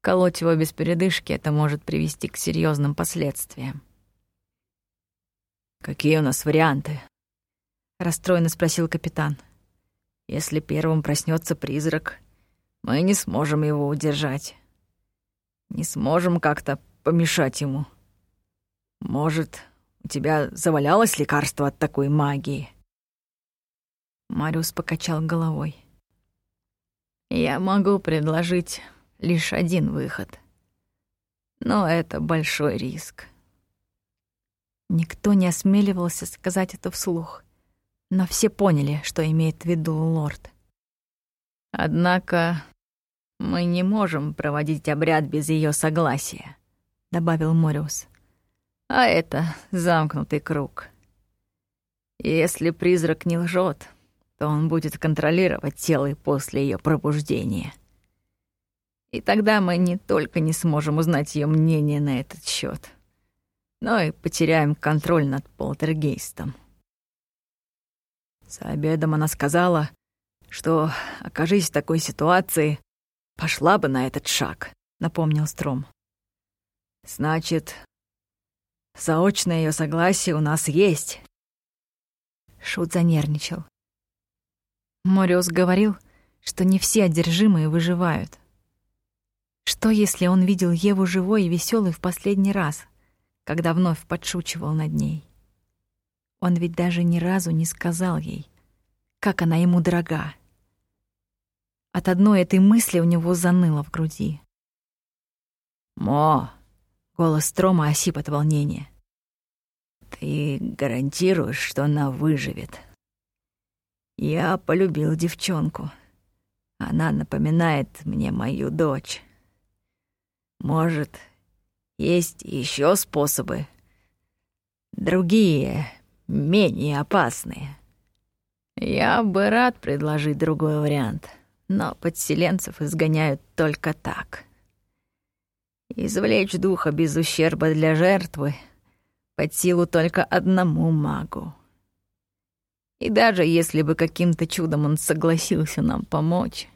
колоть его без передышки, это может привести к серьезным последствиям». «Какие у нас варианты?» — расстроенно спросил капитан. «Если первым проснется призрак, мы не сможем его удержать не сможем как-то помешать ему. Может, у тебя завалялось лекарство от такой магии?» Мариус покачал головой. «Я могу предложить лишь один выход. Но это большой риск». Никто не осмеливался сказать это вслух, но все поняли, что имеет в виду лорд. Однако «Мы не можем проводить обряд без ее согласия», — добавил Мориус. «А это замкнутый круг. Если призрак не лжет, то он будет контролировать тело после ее пробуждения. И тогда мы не только не сможем узнать ее мнение на этот счет, но и потеряем контроль над полтергейстом». За обедом она сказала, что, окажись в такой ситуации, пошла бы на этот шаг», — напомнил Стром. «Значит, заочное ее согласие у нас есть». Шут занервничал. Мориус говорил, что не все одержимые выживают. Что, если он видел Еву живой и веселой в последний раз, когда вновь подшучивал над ней? Он ведь даже ни разу не сказал ей, как она ему дорога. От одной этой мысли у него заныло в груди. «Мо!» — голос Трома осип от волнения. «Ты гарантируешь, что она выживет?» «Я полюбил девчонку. Она напоминает мне мою дочь. Может, есть еще способы? Другие, менее опасные?» «Я бы рад предложить другой вариант», но подселенцев изгоняют только так. Извлечь духа без ущерба для жертвы под силу только одному магу. И даже если бы каким-то чудом он согласился нам помочь,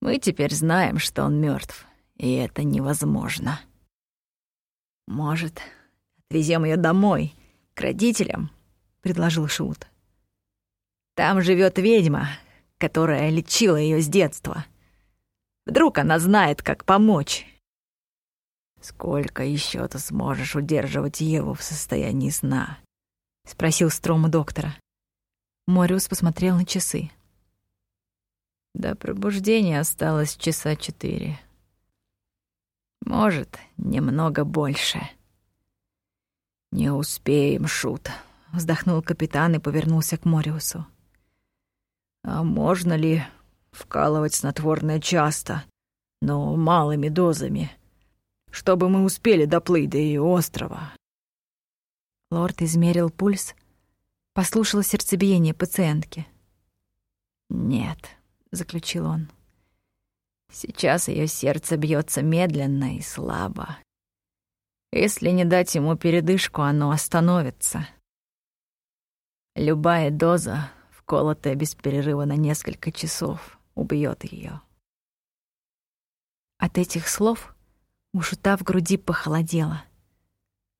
мы теперь знаем, что он мертв, и это невозможно. Может, отвезем ее домой, к родителям, предложил Шут. Там живет ведьма, которая лечила ее с детства. Вдруг она знает, как помочь. «Сколько еще ты сможешь удерживать Еву в состоянии сна?» — спросил Строму доктора. Мориус посмотрел на часы. До пробуждения осталось часа четыре. Может, немного больше. Не успеем, шут, вздохнул капитан и повернулся к Мориусу. А можно ли вкалывать снотворное часто, но малыми дозами, чтобы мы успели доплыть до ее острова? Лорд измерил пульс, послушал сердцебиение пациентки. «Нет», — заключил он. «Сейчас ее сердце бьется медленно и слабо. Если не дать ему передышку, оно остановится. Любая доза, вколотая без перерыва на несколько часов, убьет ее. От этих слов у шута в груди похолодело.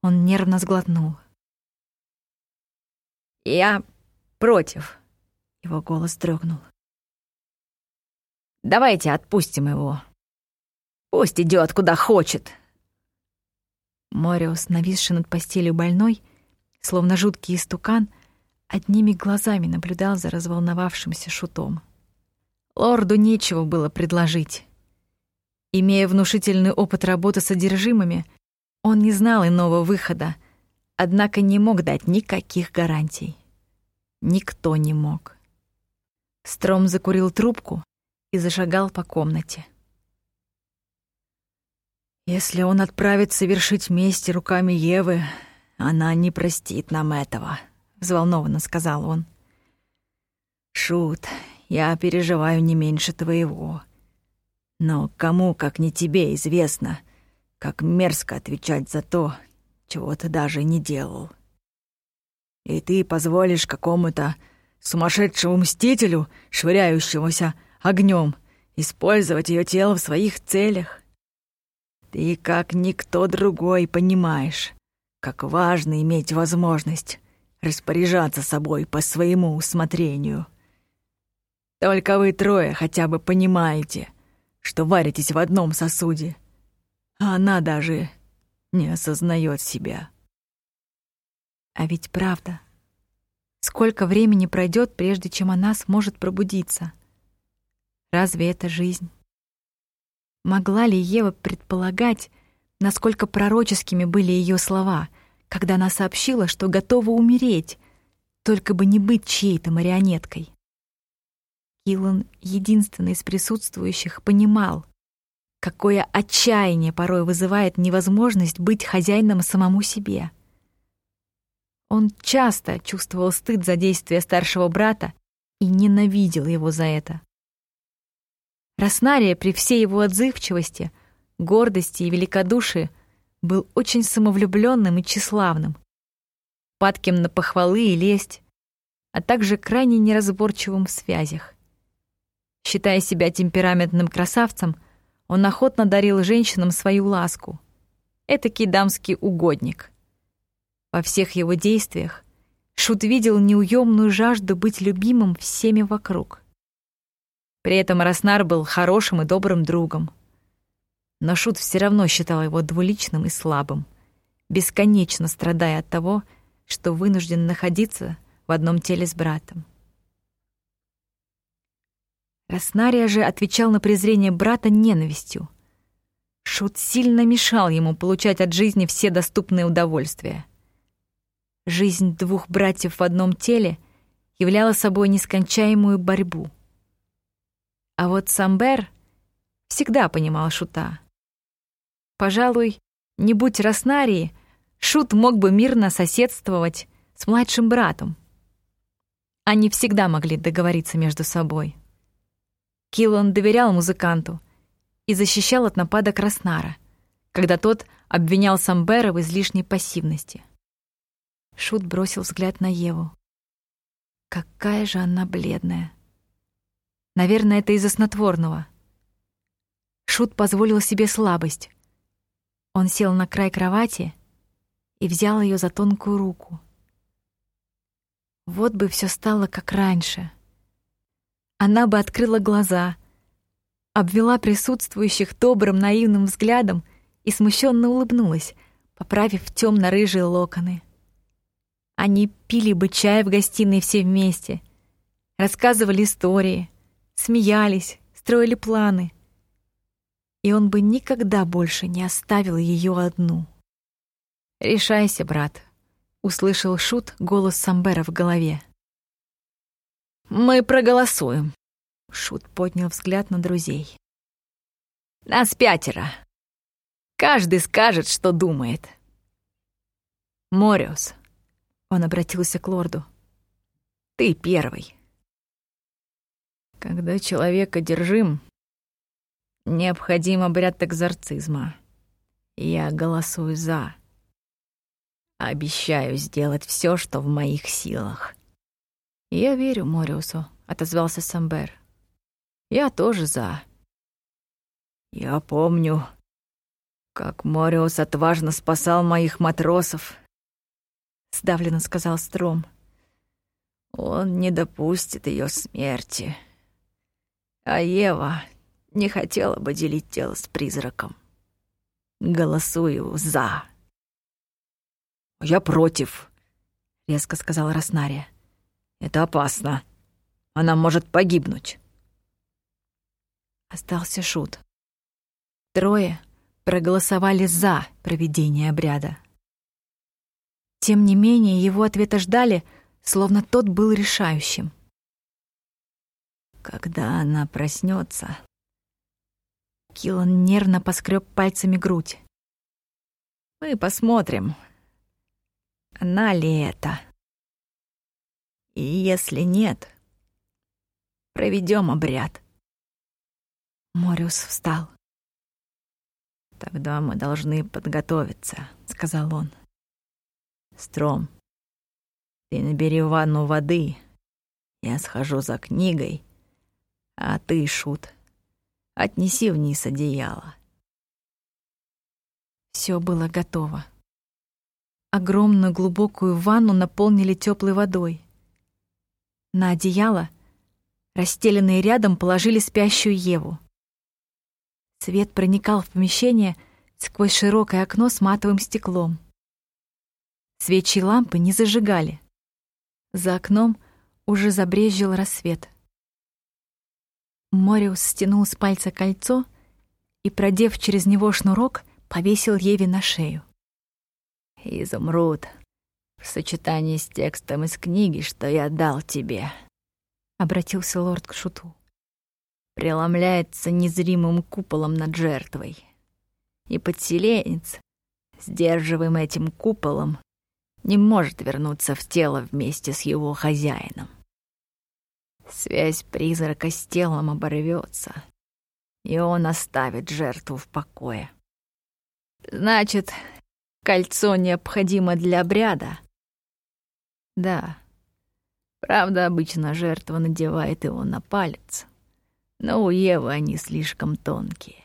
Он нервно сглотнул. «Я против», — его голос дрогнул. «Давайте отпустим его. Пусть идет куда хочет». Мориус, нависший над постелью больной, словно жуткий истукан, одними глазами наблюдал за разволновавшимся шутом. Лорду нечего было предложить. Имея внушительный опыт работы с одержимыми, он не знал иного выхода, однако не мог дать никаких гарантий. Никто не мог. Стром закурил трубку и зашагал по комнате. «Если он отправится совершить месть руками Евы, она не простит нам этого», — взволнованно сказал он. «Шут, я переживаю не меньше твоего. Но кому, как не тебе, известно, как мерзко отвечать за то, чего ты даже не делал. И ты позволишь какому-то сумасшедшему мстителю, швыряющемуся огнем, использовать ее тело в своих целях? Ты, как никто другой, понимаешь, как важно иметь возможность распоряжаться собой по своему усмотрению. Только вы трое хотя бы понимаете, что варитесь в одном сосуде, а она даже не осознает себя. А ведь правда. Сколько времени пройдет, прежде чем она сможет пробудиться? Разве это жизнь? Могла ли Ева предполагать, насколько пророческими были ее слова, когда она сообщила, что готова умереть, только бы не быть чьей-то марионеткой? Киллан, единственный из присутствующих, понимал, какое отчаяние порой вызывает невозможность быть хозяином самому себе. Он часто чувствовал стыд за действия старшего брата и ненавидел его за это. Роснария при всей его отзывчивости, гордости и великодушии был очень самовлюбленным и тщеславным, падким на похвалы и лесть, а также крайне неразборчивым в связях. Считая себя темпераментным красавцем, он охотно дарил женщинам свою ласку. Этакий дамский угодник. Во всех его действиях Шут видел неуемную жажду быть любимым всеми вокруг. При этом Роснар был хорошим и добрым другом. Но Шут все равно считал его двуличным и слабым, бесконечно страдая от того, что вынужден находиться в одном теле с братом. Роснария же отвечал на презрение брата ненавистью. Шут сильно мешал ему получать от жизни все доступные удовольствия. Жизнь двух братьев в одном теле являла собой нескончаемую борьбу — а вот Самбер всегда понимал Шута. Пожалуй, не будь Роснарии, Шут мог бы мирно соседствовать с младшим братом. Они всегда могли договориться между собой. Киллан доверял музыканту и защищал от нападок Роснара, когда тот обвинял Самбера в излишней пассивности. Шут бросил взгляд на Еву. Какая же она бледная. Наверное, это из-за снотворного. Шут позволил себе слабость. Он сел на край кровати и взял ее за тонкую руку. Вот бы все стало как раньше. Она бы открыла глаза, обвела присутствующих добрым наивным взглядом и смущенно улыбнулась, поправив темно-рыжие локоны. Они пили бы чай в гостиной все вместе — рассказывали истории, смеялись, строили планы. И он бы никогда больше не оставил ее одну. «Решайся, брат», — услышал Шут голос Самбера в голове. «Мы проголосуем», — Шут поднял взгляд на друзей. «Нас пятеро. Каждый скажет, что думает». «Мориус», — он обратился к лорду, — «ты первый». Когда человек одержим, необходим обряд экзорцизма. Я голосую «за». Обещаю сделать все, что в моих силах. «Я верю Мориусу», — отозвался Самбер. «Я тоже за». «Я помню, как Мориус отважно спасал моих матросов», — сдавленно сказал Стром. «Он не допустит ее смерти. А Ева не хотела бы делить тело с призраком. Голосую «за». «Я против», — резко сказала Роснария. «Это опасно. Она может погибнуть». Остался Шут. Трое проголосовали за проведение обряда. Тем не менее, его ответа ждали, словно тот был решающим. Когда она проснется, Киллан нервно поскреб пальцами грудь. Мы посмотрим, она ли это. И если нет, проведем обряд. Мориус встал. Тогда мы должны подготовиться, сказал он. Стром, ты набери ванну воды. Я схожу за книгой а ты, Шут, отнеси вниз одеяло. Все было готово. Огромную глубокую ванну наполнили теплой водой. На одеяло, расстеленные рядом, положили спящую Еву. Свет проникал в помещение сквозь широкое окно с матовым стеклом. Свечи и лампы не зажигали. За окном уже забрезжил рассвет. Мориус стянул с пальца кольцо и, продев через него шнурок, повесил Еве на шею. «Изумруд, в сочетании с текстом из книги, что я дал тебе», — обратился лорд к Шуту, «преломляется незримым куполом над жертвой. И подселенец, сдерживаемый этим куполом, не может вернуться в тело вместе с его хозяином. Связь призрака с телом оборвется, и он оставит жертву в покое. Значит, кольцо необходимо для обряда? Да. Правда, обычно жертва надевает его на палец, но у Евы они слишком тонкие.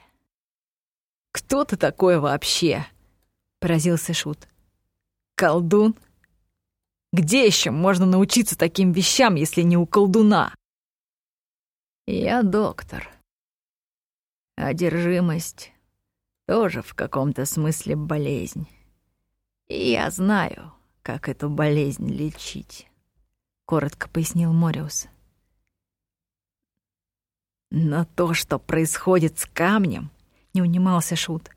«Кто ты такой вообще?» — поразился Шут. «Колдун?» Где еще можно научиться таким вещам, если не у колдуна? Я доктор. Одержимость тоже в каком-то смысле болезнь. И я знаю, как эту болезнь лечить, коротко пояснил Мориус. Но то, что происходит с камнем, не унимался Шут.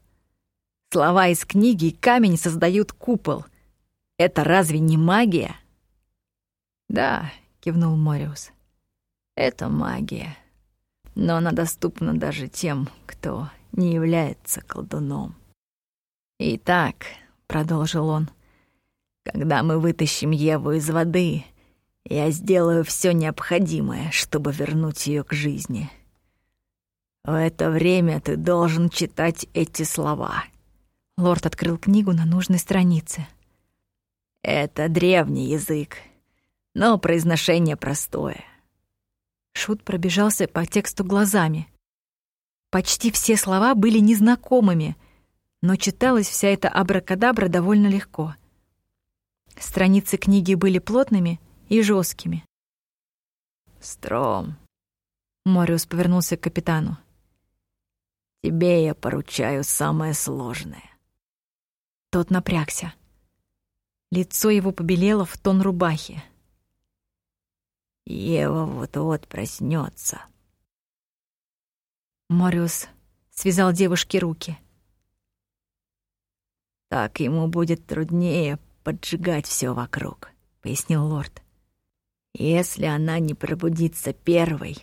Слова из книги и камень создают купол — это разве не магия? Да, кивнул Мориус. Это магия. Но она доступна даже тем, кто не является колдуном. Итак, продолжил он, когда мы вытащим Еву из воды, я сделаю все необходимое, чтобы вернуть ее к жизни. В это время ты должен читать эти слова. Лорд открыл книгу на нужной странице. Это древний язык, но произношение простое. Шут пробежался по тексту глазами. Почти все слова были незнакомыми, но читалась вся эта абракадабра довольно легко. Страницы книги были плотными и жесткими. «Стром», — Мориус повернулся к капитану. «Тебе я поручаю самое сложное». Тот напрягся. Лицо его побелело в тон рубахи. Ева вот-вот проснется. Мориус связал девушке руки. Так ему будет труднее поджигать все вокруг, пояснил лорд. Если она не пробудится первой,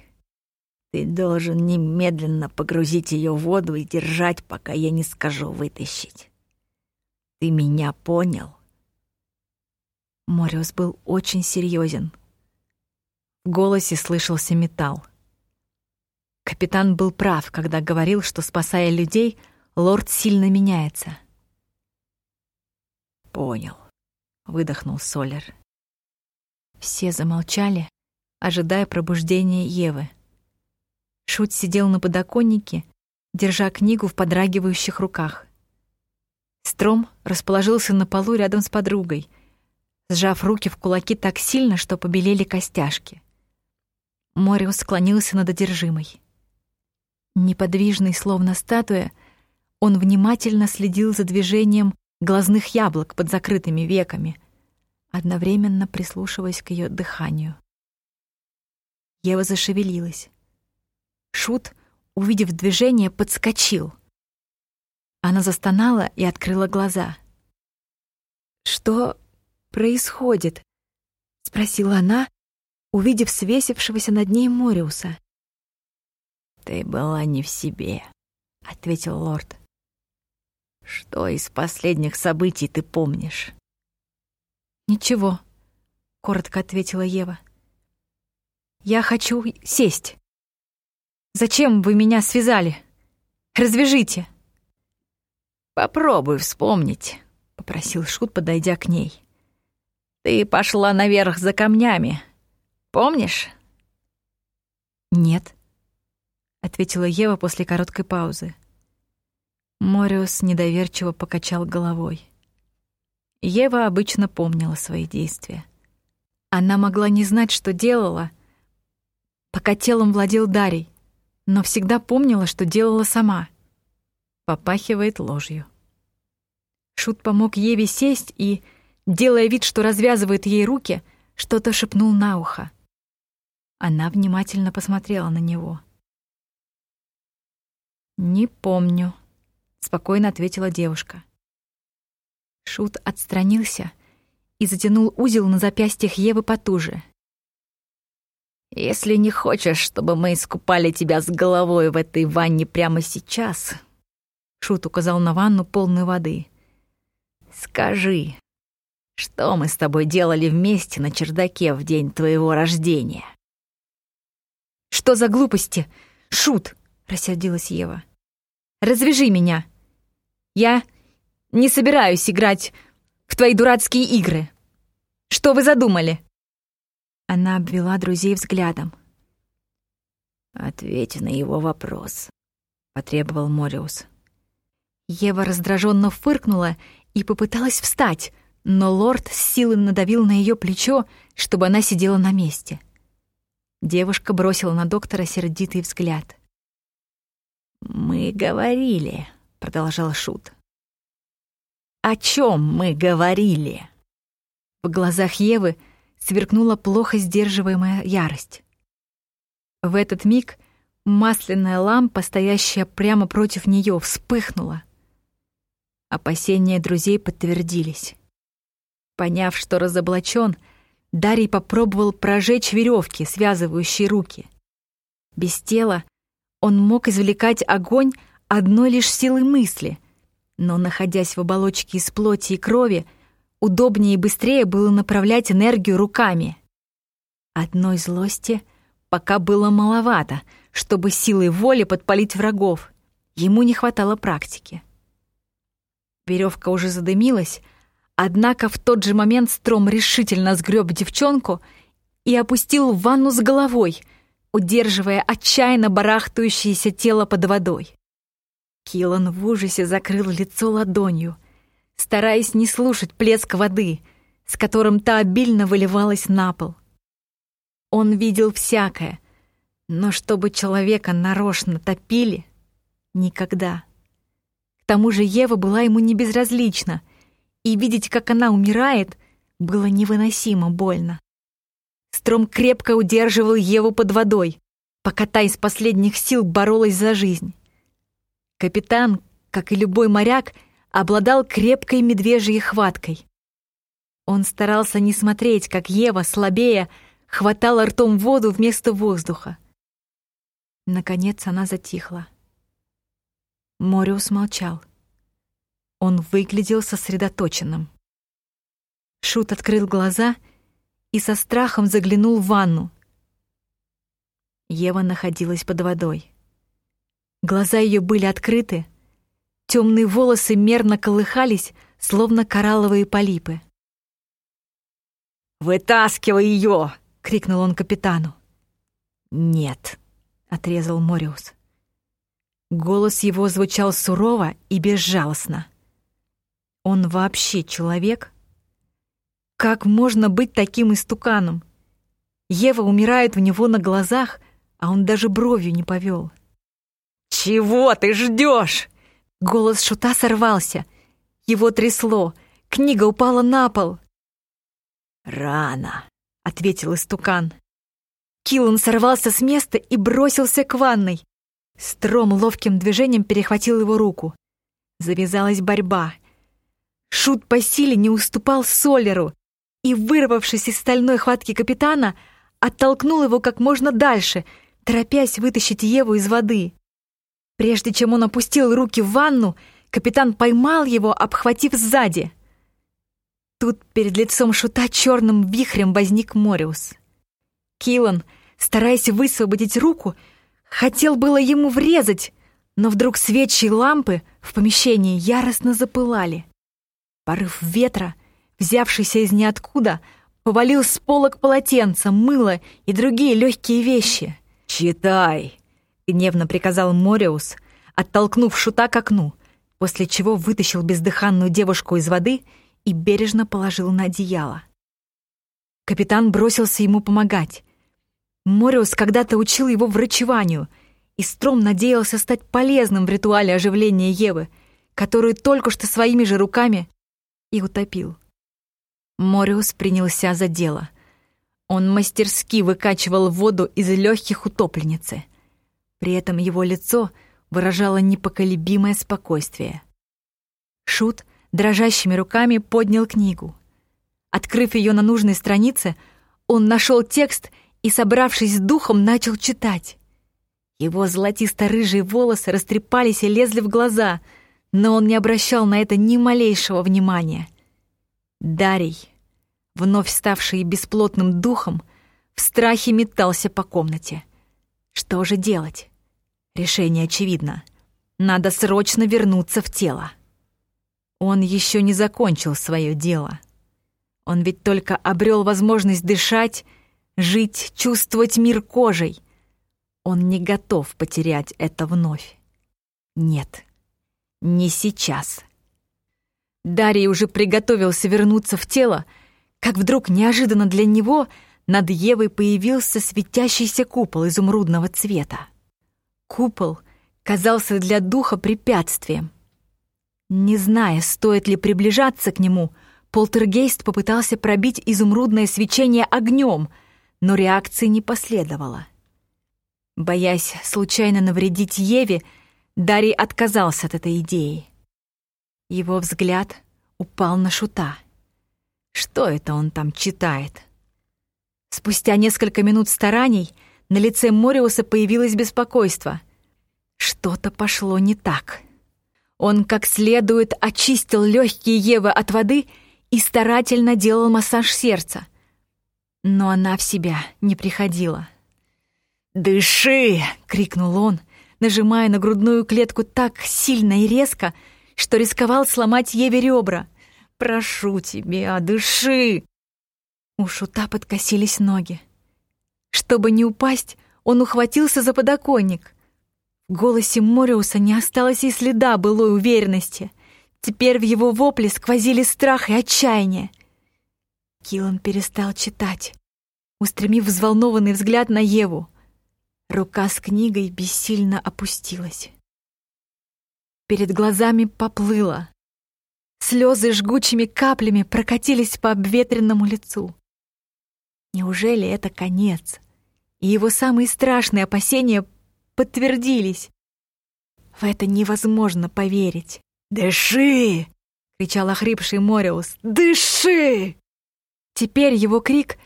ты должен немедленно погрузить ее в воду и держать, пока я не скажу вытащить. Ты меня понял? Мориус был очень серьезен. В голосе слышался металл. Капитан был прав, когда говорил, что, спасая людей, лорд сильно меняется. «Понял», — выдохнул Солер. Все замолчали, ожидая пробуждения Евы. Шут сидел на подоконнике, держа книгу в подрагивающих руках. Стром расположился на полу рядом с подругой, сжав руки в кулаки так сильно, что побелели костяшки. Мориус склонился над одержимой. Неподвижный, словно статуя, он внимательно следил за движением глазных яблок под закрытыми веками, одновременно прислушиваясь к ее дыханию. Ева зашевелилась. Шут, увидев движение, подскочил. Она застонала и открыла глаза. «Что происходит?» — спросила она, увидев свесившегося над ней Мориуса. «Ты была не в себе», — ответил лорд. «Что из последних событий ты помнишь?» «Ничего», — коротко ответила Ева. «Я хочу сесть. Зачем вы меня связали? Развяжите!» «Попробуй вспомнить», — попросил Шут, подойдя к ней. «Ты пошла наверх за камнями. Помнишь?» «Нет», — ответила Ева после короткой паузы. Мориус недоверчиво покачал головой. Ева обычно помнила свои действия. Она могла не знать, что делала, пока телом владел Дарий, но всегда помнила, что делала сама. Попахивает ложью. Шут помог Еве сесть и, делая вид, что развязывает ей руки, что-то шепнул на ухо. Она внимательно посмотрела на него. «Не помню», — спокойно ответила девушка. Шут отстранился и затянул узел на запястьях Евы потуже. «Если не хочешь, чтобы мы искупали тебя с головой в этой ванне прямо сейчас», — Шут указал на ванну полную воды, — «скажи, что мы с тобой делали вместе на чердаке в день твоего рождения?» «Что за глупости? Шут!» — рассердилась Ева. «Развяжи меня! Я не собираюсь играть в твои дурацкие игры. Что вы задумали?» Она обвела друзей взглядом. «Ответь на его вопрос», — потребовал Мориус. Ева раздраженно фыркнула и попыталась встать, но лорд с силой надавил на ее плечо, чтобы она сидела на месте. Девушка бросила на доктора сердитый взгляд. «Мы говорили», — продолжал Шут, о чем мы говорили?» В глазах Евы сверкнула плохо сдерживаемая ярость. В этот миг масляная лампа, стоящая прямо против нее, вспыхнула. Опасения друзей подтвердились. Поняв, что разоблачен, Дарий попробовал прожечь веревки, связывающие руки. Без тела он мог извлекать огонь одной лишь силой мысли — но, находясь в оболочке из плоти и крови, удобнее и быстрее было направлять энергию руками. Одной злости пока было маловато, чтобы силой воли подпалить врагов. Ему не хватало практики. Веревка уже задымилась, однако в тот же момент Стром решительно сгреб девчонку и опустил в ванну с головой, удерживая отчаянно барахтающееся тело под водой. Килан в ужасе закрыл лицо ладонью, стараясь не слушать плеск воды, с которым та обильно выливалась на пол. Он видел всякое, но чтобы человека нарочно топили — никогда. К тому же Ева была ему не безразлична, и видеть, как она умирает, было невыносимо больно. Стром крепко удерживал Еву под водой, пока та из последних сил боролась за жизнь. Капитан, как и любой моряк, обладал крепкой медвежьей хваткой. Он старался не смотреть, как Ева, слабея, хватала ртом воду вместо воздуха. Наконец она затихла. Мориус молчал. Он выглядел сосредоточенным. Шут открыл глаза и со страхом заглянул в ванну. Ева находилась под водой. Глаза ее были открыты, темные волосы мерно колыхались, словно коралловые полипы. «Вытаскивай ее!» — крикнул он капитану. «Нет», — отрезал Мориус. Голос его звучал сурово и безжалостно. Он вообще человек? Как можно быть таким истуканом? Ева умирает у него на глазах, а он даже бровью не повел. «Чего ты ждешь?» Голос шута сорвался. Его трясло. Книга упала на пол. «Рано», — ответил истукан. Киллан сорвался с места и бросился к ванной. Стром ловким движением перехватил его руку. Завязалась борьба. Шут по силе не уступал Солеру и, вырвавшись из стальной хватки капитана, оттолкнул его как можно дальше, торопясь вытащить Еву из воды. Прежде чем он опустил руки в ванну, капитан поймал его, обхватив сзади. Тут перед лицом шута черным вихрем возник Мориус. Килан, стараясь высвободить руку, хотел было ему врезать, но вдруг свечи и лампы в помещении яростно запылали. Порыв ветра, взявшийся из ниоткуда, повалил с полок полотенца, мыло и другие легкие вещи. «Читай!» — гневно приказал Мориус, оттолкнув шута к окну, после чего вытащил бездыханную девушку из воды и бережно положил на одеяло. Капитан бросился ему помогать. Мориус когда-то учил его врачеванию, и Стром надеялся стать полезным в ритуале оживления Евы, которую только что своими же руками и утопил. Мориус принялся за дело. Он мастерски выкачивал воду из легких утопленницы. При этом его лицо выражало непоколебимое спокойствие. Шут дрожащими руками поднял книгу. Открыв ее на нужной странице, он нашел текст и, собравшись с духом, начал читать. Его золотисто-рыжие волосы растрепались и лезли в глаза, но он не обращал на это ни малейшего внимания. Дарий, вновь ставший бесплотным духом, в страхе метался по комнате. Что же делать? Решение очевидно. Надо срочно вернуться в тело. Он еще не закончил свое дело. Он ведь только обрел возможность дышать, жить, чувствовать мир кожей. Он не готов потерять это вновь. Нет, не сейчас. Дарий уже приготовился вернуться в тело, как вдруг неожиданно для него над Евой появился светящийся купол изумрудного цвета. Купол казался для духа препятствием. Не зная, стоит ли приближаться к нему, полтергейст попытался пробить изумрудное свечение огнем, но реакции не последовало. Боясь случайно навредить Еве, Дарий отказался от этой идеи. Его взгляд упал на шута. Что это он там читает? Спустя несколько минут стараний на лице Мориуса появилось беспокойство. Что-то пошло не так. Он как следует очистил легкие Евы от воды и старательно делал массаж сердца но она в себя не приходила. «Дыши!» — крикнул он, нажимая на грудную клетку так сильно и резко, что рисковал сломать Еве ребра. «Прошу тебя, дыши!» У шута подкосились ноги. Чтобы не упасть, он ухватился за подоконник. В голосе Мориуса не осталось и следа былой уверенности. Теперь в его вопле сквозили страх и отчаяние. Киллан перестал читать, устремив взволнованный взгляд на Еву. Рука с книгой бессильно опустилась. Перед глазами поплыло. Слезы жгучими каплями прокатились по обветренному лицу. Неужели это конец? И его самые страшные опасения подтвердились. В это невозможно поверить. «Дыши!» — кричал охрипший Мориус. «Дыши!» Теперь его крик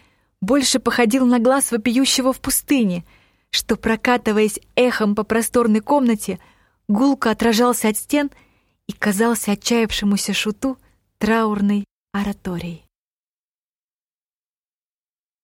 больше походил на глаз вопиющего в пустыне, что, прокатываясь эхом по просторной комнате, гулко отражался от стен и казался отчаявшемуся шуту траурной ораторией.